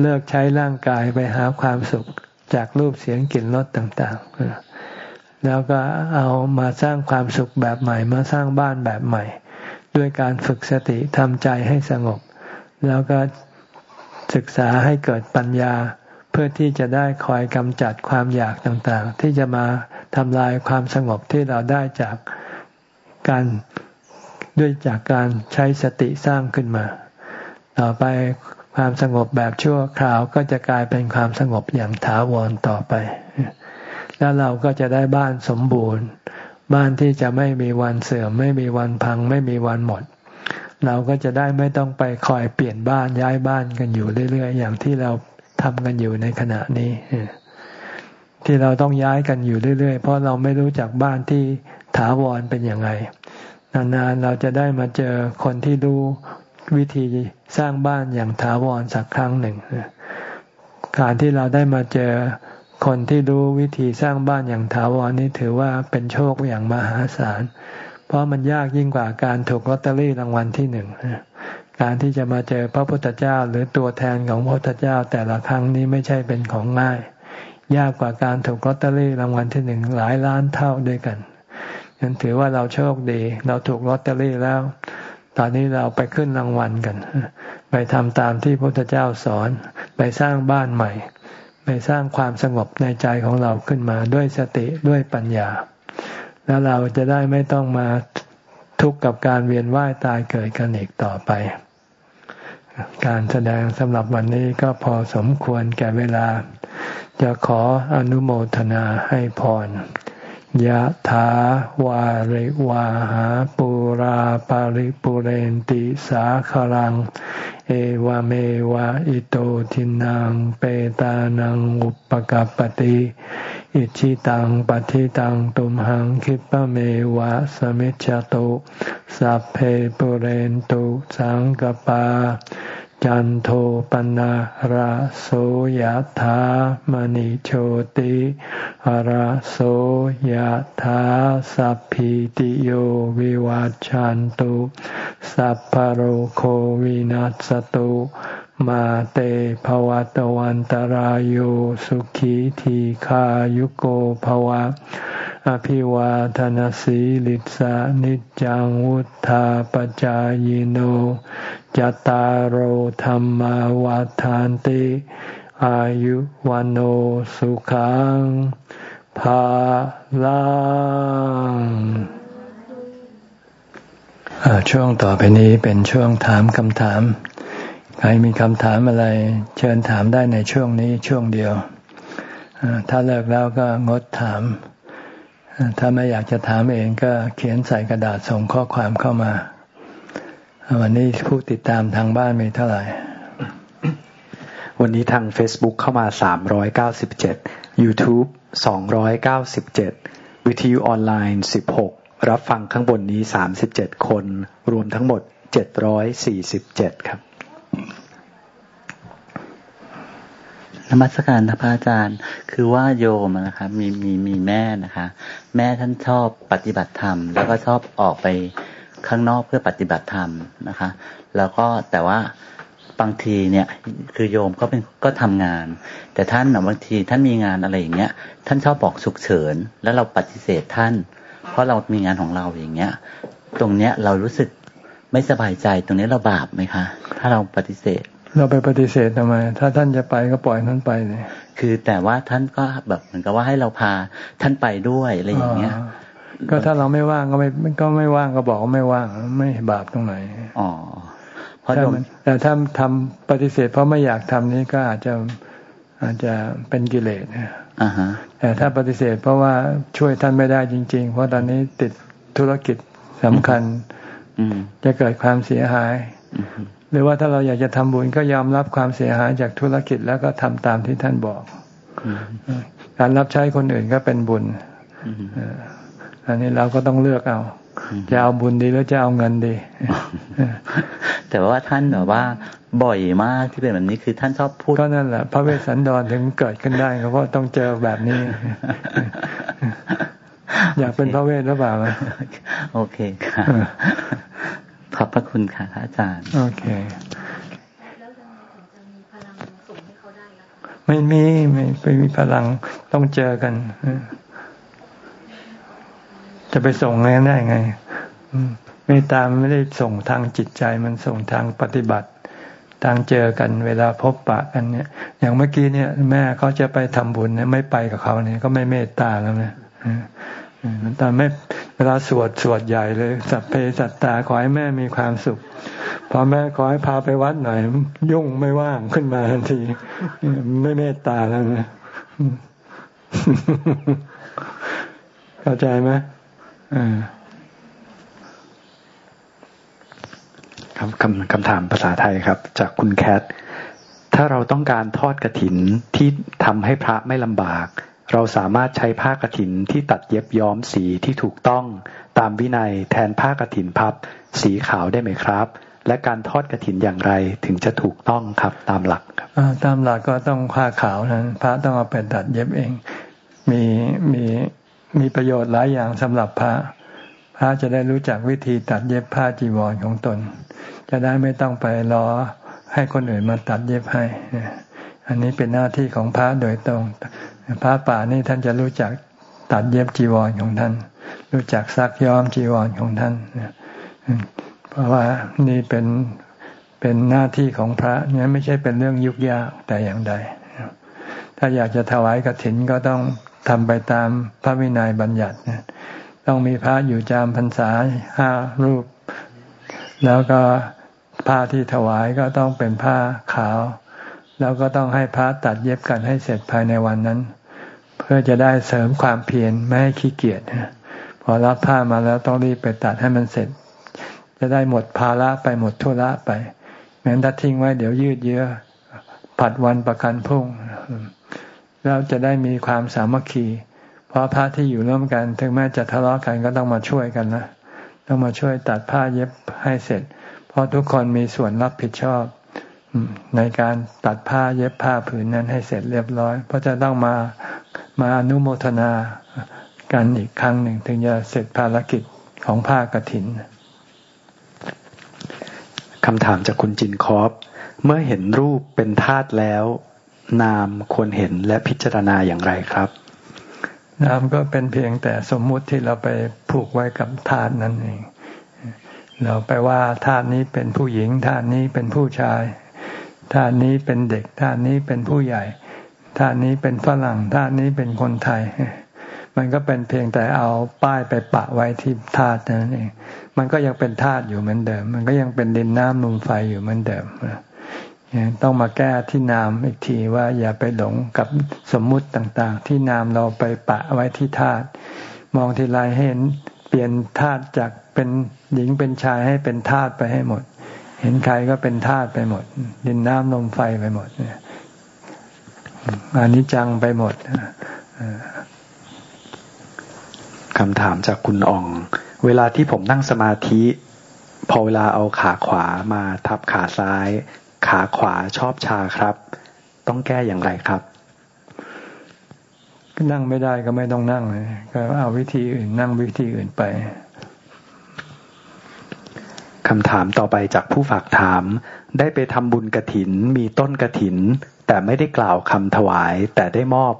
เลิกใช้ร่างกายไปหาความสุขจากรูปเสียงกลิ่นรสต่างๆ แล้วก็เอามาสร้างความสุขแบบใหม่ มาสร้างบ้านแบบใหม่ ด้วยการฝึกสติทำใจให้สงบ แล้วก็ศึกษาให้เกิดปัญญา เพื่อที่จะได้คอยกำจัดความอยากต่างๆ ที่จะมาทำลายความสงบที่เราได้จากการด้วยจากการใช้สติสร้างขึ้นมา ต่อไปความสงบแบบชั่วคราวก็จะกลายเป็นความสงบอย่างถาวรต่อไป แล้วเราก็จะได้บ้านสมบูรณ์ บ้านที่จะไม่มีวันเสื่อม ไม่มีวันพัง ไม่มีวันหมด เราก็จะได้ไม่ต้องไปคอยเปลี่ยนบ้านย้ายบ้านกันอยู่เรื่อยๆ อย่างที่เรา ทำกันอยู่ในขณะนี้ ที่เราต้องย้ายกันอยู่เรื่อยๆ เพราะเราไม่รู้จักบ้านที่ถาวรเป็นอยังไงนานๆเราจะได้มาเจอคนที่รู้วิธีสร้างบ้านอย่างถาวรสักครั้งหนึ่งการที่เราได้มาเจอคนที่รู้วิธีสร้างบ้านอย่างถาวรนี้ถือว่าเป็นโชคอย่างมหาศาล เพราะมันยากยิ่งกว่าการถูกลอตเตอรี่รางวัลที่หนึ่ง การที่จะมาเจอพระพุทธเจ้า หรือตัวแทนของพระพุทธเจ้า แต่ละครั้งนี้ไม่ใช่เป็นของง่าย ยากกว่าการถูกลอตเตอรี่รางวัลที่หนึ่งหลายล้านเท่าด้วยกันยันถือว่าเราโชคดี เราถูกลอตเตอรี่แล้ว ตอนนี้เราไปขึ้นรางวัลกัน ไปทำตามที่พระพุทธเจ้าสอน ไปสร้างบ้านใหม่ ไปสร้างความสงบในใจของเราขึ้นมาด้วยสติด้วยปัญญา แล้วเราจะได้ไม่ต้องมาทุกข์กับการเวียนว่ายตายเกิดกันอีกต่อไป การแสดงสำหรับวันนี้ก็พอสมควรแก่เวลา จะขออนุโมทนาให้พรยะถาวาริวาหาปุราปาริปุเรนติสาคลัง เอวเมวะอิโตทินังเปตานังอุปกัปติ อิชิตังปฏิตังตุมหังคิปะเมวะสมิจจตุสัพเพปุเรนตุสังกปา จันโทปนะระโสยธามณิโชติระโสยธาสัพพิติโยวิวัจจันตุสัพพโรโควินัสตุ มาเตภวัตวันตารโยสุขีทีขายุโกภวะ อภิวาทนาสีลิสานิจังวุธาปจายโนจตารโหธรรมวาทานติ อายุวันโอสุขังภาลังช่วงต่อไปนี้เป็นช่วงถามคำถาม ใครมีคำถามอะไร เชิญถามได้ในช่วงนี้ช่วงเดียว ถ้าเลิกแล้วก็งดถาม ถ้าไม่อยากจะถามเองก็เขียนใส่กระดาษส่งข้อความเข้ามา วันนี้ผู้ติดตามทางบ้านมีเท่าไหร่ วันนี้ทาง Facebook เข้ามา 397 YouTube 297 วิทยุออนไลน์ 16 รับฟังข้างบนนี้ 37 คน รวมทั้งหมด 747 ครับ นมัสการนะพระอาจารย์ คือว่าโยมนะคะมีมีมีแม่นะคะ แม่ท่านชอบปฏิบัติธรรม แล้วก็ชอบออกไปข้างนอกเพื่อปฏิบัติธรรมนะคะ แล้วก็แต่ว่าบางทีเนี่ยคือโยมก็เป็นก็ทำงาน แต่ท่านบางทีท่านมีงานอะไรอย่างเงี้ย ท่านชอบบอกฉุกเฉิน แล้วเราปฏิเสธท่าน เพราะเรามีงานของเราอย่างเงี้ย ตรงเนี้ยเรารู้สึกไม่สบายใจตรงนี้เราบาปไหมคะ ถ้าเราปฏิเสธ เราไปปฏิเสธทำไม ถ้าท่านจะไปก็ปล่อยท่านไปเลยคือแต่ว่าท่านก็แบบเหมือนกับว่าให้เราพาท่านไปด้วยอะไรอย่างเงี้ยก็ถ้าเราไม่ว่างก็ไม่ก็ไม่ว่างก็บอกว่าไม่ว่างไม่บาปตรงไหนอ๋อเพราะแต่ถ้าทำปฏิเสธ เพราะไม่อยากทำนี้ก็อาจจะอาจจะเป็นกิเลสนะแต่ถ้าปฏิเสธ เพราะว่าช่วยท่านไม่ได้จริง ๆ เพราะตอนนี้ติดธุรกิจสำคัญจะเกิดความเสียหาย หรือว่าถ้าเราอยากจะทำบุญก็ยอมรับความเสียหายจากธุรกิจแล้วก็ทำตามที่ท่านบอก การรับใช้คนอื่นก็เป็นบุญอันนี้เราก็ต้องเลือกเอา จะเอาบุญดีหรือจะเอาเงินดี แต่ว่าท่านแบบว่าบ่อยมากที่เป็นแบบนี้คือท่านชอบพูดก็นั่นแหละ พระเวสสันดรถึงเกิดขึ้นได้เพราะต้องเจอแบบนี้ อยากเป็นพระเวสหรือเปล่า โอเคค่ะ ขอบพระคุณค่ะอาจารย์ โอเคไม่มีไม่ไม่มีพลังต้องเจอกัน จะไปส่งไงได้ไงเมตตาไม่ได้ส่งทางจิตใจมันส่งทางปฏิบัติ ทางเจอกันเวลาพบปะกันเนี่ย อย่างเมื่อกี้เนี่ย แม่เขาจะไปทำบุญเนี่ยไม่ไปกับเขาเนี่ยก็ไม่เมตตาแล้วนะแต่ไม่ เวลาสวดสวดใหญ่เลย สัพเพสัตตาขอให้แม่มีความสุข พอแม่ขอให้พาไปวัดหน่อย ยุ่งไม่ว่างขึ้นมาทันที ไม่เมตตาแล้วนะเข้าใจไหมครับคำคำถามภาษาไทยครับ จากคุณแคท ถ้าเราต้องการทอดกระถินที่ทำให้พระไม่ลำบาก เราสามารถใช้ผ้ากระถินที่ตัดเย็บย้อมสีที่ถูกต้องตามวินัยแทนผ้ากระถินพับ สีขาวได้ไหมครับ และการทอดกระถินอย่างไรถึงจะถูกต้องครับตามหลักครับตามหลักก็ต้องผ้าขาวนั้นพระต้องเอาไปตัดเย็บเอง มีมีมีประโยชน์หลายอย่างสำหรับพระพระจะได้รู้จักวิธีตัดเย็บผ้าจีวรของตน จะได้ไม่ต้องไปรอให้คนอื่นมาตัดเย็บให้ อันนี้เป็นหน้าที่ของพระโดยตรง พระป่านี่ท่านจะรู้จักตัดเย็บจีวรของท่าน รู้จักซักย้อมจีวรของท่านเพราะว่านี่เป็นเป็นหน้าที่ของพระเนี่ยไม่ใช่เป็นเรื่องยุกยากแต่อย่างใด ถ้าอยากจะถวายกรถินก็ต้องทำไปตามพระวินัยบัญญัติต้องมีพระอยู่จามพรรษาห้ารูป แล้วก็ผ้าที่ถวายก็ต้องเป็นผ้าขาว แล้วก็ต้องให้พระตัดเย็บกันให้เสร็จภายในวันนั้น เพื่อจะได้เสริมความเพียรไม่ให้ขี้เกียจพอรับผ้ามาแล้วต้องรีบไปตัดให้มันเสร็จ จะได้หมดภาระไปหมดทุระไปแม้นถ้าทิ้งไว้เดี๋ยวยืดเยื้อผัดวันประกันพรุ่งแล้วจะได้มีความสามัคคี เพราะพระที่อยู่ร่วมกัน ถึงแม้จะทะเลาะกันก็ต้องมาช่วยกันนะต้องมาช่วยตัดผ้าเย็บให้เสร็จ เพราะทุกคนมีส่วนรับผิดชอบ ในการตัดผ้าเย็บผ้าผืนนั้นให้เสร็จเรียบร้อย เพราะจะต้องมามาอนุโมทนากันอีกครั้งหนึ่งถึงจะเสร็จภารกิจของผ้ากรถินคำถามจากคุณจินคอปเมื่อเห็นรูปเป็นธาตุแล้ว นามควรเห็นและพิจารณาอย่างไรครับน้ำก็เป็นเพียงแต่สมมุติที่เราไปผูกไว้กับธาตุนั่นเอง เราไปว่าธาตุนี้เป็นผู้หญิงธาตุนี้เป็นผู้ชาย ธาตุนี้เป็นเด็กธาตุนี้เป็นผู้ใหญ่ธาตุนี้เป็นฝรั่งธาตุนี้เป็นคนไทย มันก็เป็นเพียงแต่เอาป้ายไปปะไว้ที่ธาตุนั่นเองมันก็ยังเป็นธาตุอยู่เหมือนเดิม มันก็ยังเป็นดินน้ำลมไฟอยู่เหมือนเดิมต้องมาแก้ที่นามอีกทีว่าอย่าไปหลงกับสมมุติต่างๆ ที่นามเราไปปะไว้ที่ธาตุมองทีไรเห็นเปลี่ยนธาตุจากเป็นหญิงเป็นชายให้เป็นธาตุไปให้หมด เห็นใครก็เป็นธาตุไปหมด ดินน้ำลมไฟไปหมดอันนี้จังไปหมดคำถามจากคุณอ่อง เวลาที่ผมนั่งสมาธิ พอเวลาเอาขาขวามาทับขาซ้าย ขาขวาชอบชาครับ ต้องแก้อย่างไรครับนั่งไม่ได้ก็ไม่ต้องนั่งเลยก็เอาวิธีอื่นนั่งวิธีอื่นไป คำถามต่อไปจากผู้ฝากถาม ได้ไปทำบุญกระถินมีต้นกระถิน แต่ไม่ได้กล่าวคำถวาย แต่ได้มอบ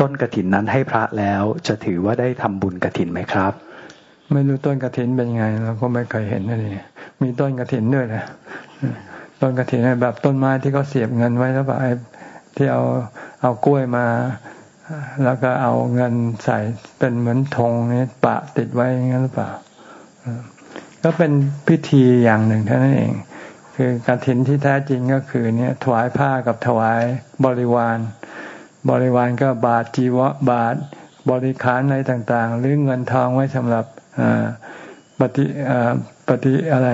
ต้นกระถินนั้นให้พระแล้ว จะถือว่าได้ทำบุญกระถินไหมครับ ไม่รู้ต้นกระถินเป็นไงเราก็ไม่เคยเห็นนั่นเองมีต้นกระถินด้วยนะต้นกระถินแบบต้นไม้ที่เขาเสียบเงินไว้แล้วแบบที่เอาเอากล้วยมา แล้วก็เอาเงินใส่เป็นเหมือนธงนี้ปะติดไว้อย่างนั้นหรือเปล่า ก็เป็นพิธีอย่างหนึ่งเท่านั้นเอง คือกระถินที่แท้จริงก็คือเนี่ยถวายผ้ากับถวายบริวาร บริวารก็บาทจีวะบาทบริขารอะไรต่างๆ หรือเงินทองไว้สำหรับปฏิปฏิอะไร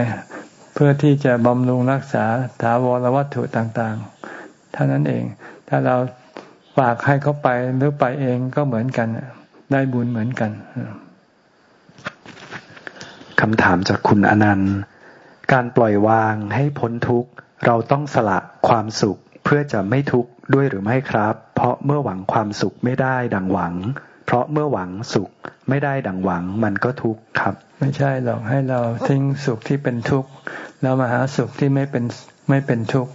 เพื่อที่จะบำรุงรักษาถาวรวัตถุต่างๆเท่านั้นเอง ถ้าเราฝากให้เขาไปหรือไปเองก็เหมือนกัน ได้บุญเหมือนกัน คำถามจากคุณอนันต์ การปล่อยวางให้พ้นทุกข์ เราต้องสละความสุขเพื่อจะไม่ทุกข์ด้วยหรือไม่ครับ เพราะเมื่อหวังความสุขไม่ได้ดังหวัง เพราะเมื่อหวังสุขไม่ได้ดังหวังมันก็ทุกข์ครับ ไม่ใช่หรอกให้เราทิ้งสุขที่เป็นทุกข์เรามาหาสุขที่ไม่เป็นไม่เป็นทุกข์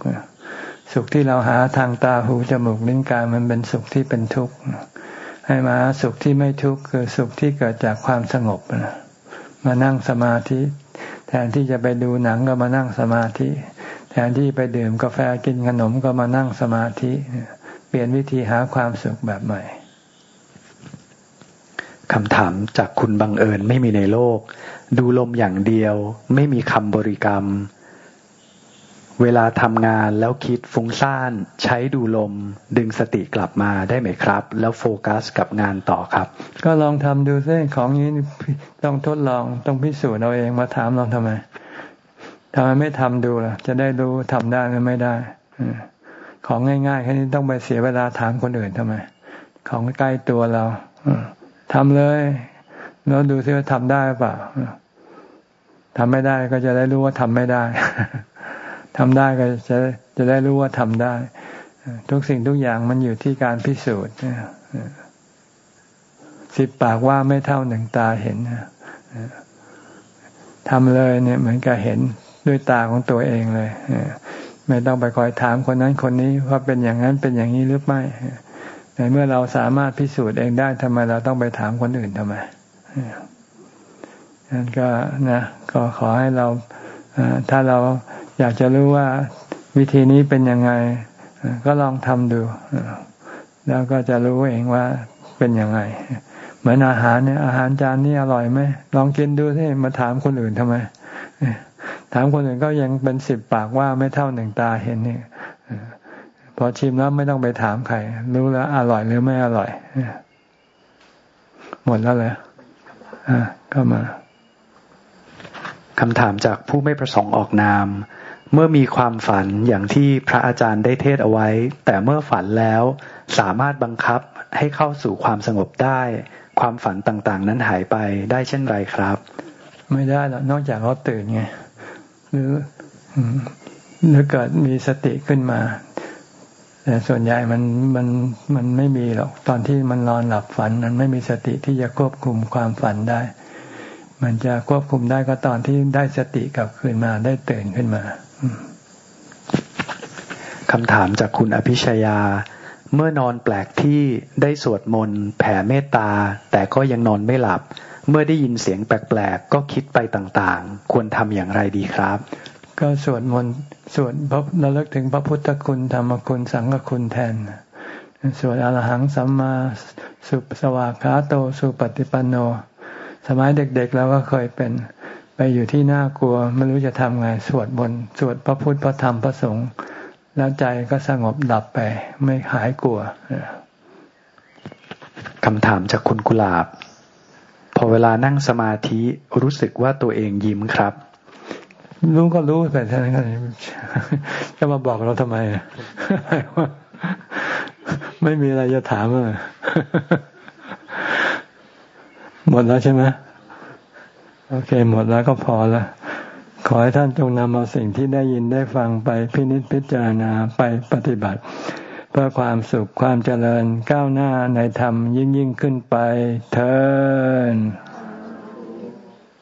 สุขที่เราหาทางตาหูจมูกลิ้นกายมันเป็นสุขที่เป็นทุกข์ให้มาหาสุขที่ไม่ทุกข์คือสุขที่เกิดจากความสงบ มานั่งสมาธิ แทนที่จะไปดูหนังก็มานั่งสมาธิ แทนที่ไปดื่มกาแฟกินขนมก็มานั่งสมาธิ เปลี่ยนวิธีหาความสุขแบบใหม่คำถามจากคุณบังเอิญไม่มีในโลก ดูลมอย่างเดียว ไม่มีคำบริกรรม เวลาทำงานแล้วคิดฟุ้งซ่านใช้ดูลม ดึงสติกลับมาได้ไหมครับ แล้วโฟกัสกับงานต่อครับ ก็ลองทำดูซิของนี้ต้องทดลองต้องพิสูจน์เอาเองมาถามลองทำไมทำไมไม่ทำดูล่ะ จะได้รู้ทำได้หรือไม่ได้ของง่ายๆแค่นี้ต้องไปเสียเวลาถามคนอื่นทำไม ของใกล้ตัวเราทำเลยแล้วดูซิว่าทำได้เปล่าทำไม่ได้ก็จะได้รู้ว่าทำไม่ได้ ทำได้ก็จะจะได้รู้ว่าทำได้ ทุกสิ่งทุกอย่างมันอยู่ที่การพิสูจน์สิบปากว่าไม่เท่าหนึ่งตาเห็นทำเลยเนี่ยเหมือนกับเห็นด้วยตาของตัวเองเลยไม่ต้องไปคอยถามคนนั้นคนนี้ว่าเป็นอย่างนั้นเป็นอย่างนี้หรือไม่ในเมื่อเราสามารถพิสูจน์เองได้ทำไมเราต้องไปถามคนอื่นทำไมนั่นก็นะ ก็ขอให้เราถ้าเรา อยากจะรู้ว่าวิธีนี้เป็นยังไง ก็ลองทำดู แล้วก็จะรู้เองว่าเป็นยังไง เหมือนอาหารเนี่ย อาหารจานนี้อร่อยไหมลองกินดูสิมาถามคนอื่นทำไม ถามคนอื่นก็ยังเป็นสิบปากว่าไม่เท่าหนึ่งตาเห็นเนี่ยพอชิมแล้วไม่ต้องไปถามใครรู้แล้ว อร่อยหรือไม่อร่อยหมดแล้วเลยอ่าก็มาคำถามจากผู้ไม่ประสงค์ออกนาม เมื่อมีความฝันอย่างที่พระอาจารย์ได้เทศเอาไว้ แต่เมื่อฝันแล้วสามารถบังคับให้เข้าสู่ความสงบได้ ความฝันต่างๆ นั้นหายไปได้เช่นไรครับ ไม่ได้หรอกนอกจากเขาตื่นไงหรือหรือเกิดมีสติขึ้นมา แต่ส่วนใหญ่มันมันมันไม่มีหรอกตอนที่มันนอนหลับฝัน มันไม่มีสติที่จะควบคุมความฝันได้ มันจะควบคุมได้ก็ตอนที่ได้สติกลับคืนมาได้ตื่นขึ้นมา คำถามจากคุณอภิชยา เมื่อนอนแปลกที่ได้สวดมนต์แผ่เมตตา แต่ก็ยังนอนไม่หลับ เมื่อได้ยินเสียงแปลกๆ ก็คิดไปต่างๆ ควรทำอย่างไรดีครับ ก็สวดมนต์สวดพระระลึกถึงพระพุทธคุณธรรมคุณสังฆคุณแทนสวดอรหังสัมมาสุสวากขาโตสุปฏิปันโน สมัยเด็กๆเราก็เคยเป็น ไปอยู่ที่น่ากลัวไม่รู้จะทำไงสวดมนต์สวดพระพุทธพระธรรมพระสงฆ์แล้วใจก็สงบดับไป ไม่หายกลัวคำถามจากคุณกุลาบ พอเวลานั่งสมาธิรู้สึกว่าตัวเองยิ้มครับ รู้ก็รู้ไปเท่านั้นจะมาบอกเราทำไม ไม่มีอะไรจะถามเลยหมดแล้วใช่ไหม โอเค หมดแล้วก็พอละขอให้ท่านจงนำเอาสิ่งที่ได้ยินได้ฟังไปพินิจพิจารณาไปปฏิบัติ เพื่อความสุขความเจริญก้าวหน้าในธรรมยิ่งยิ่งขึ้นไปเทอ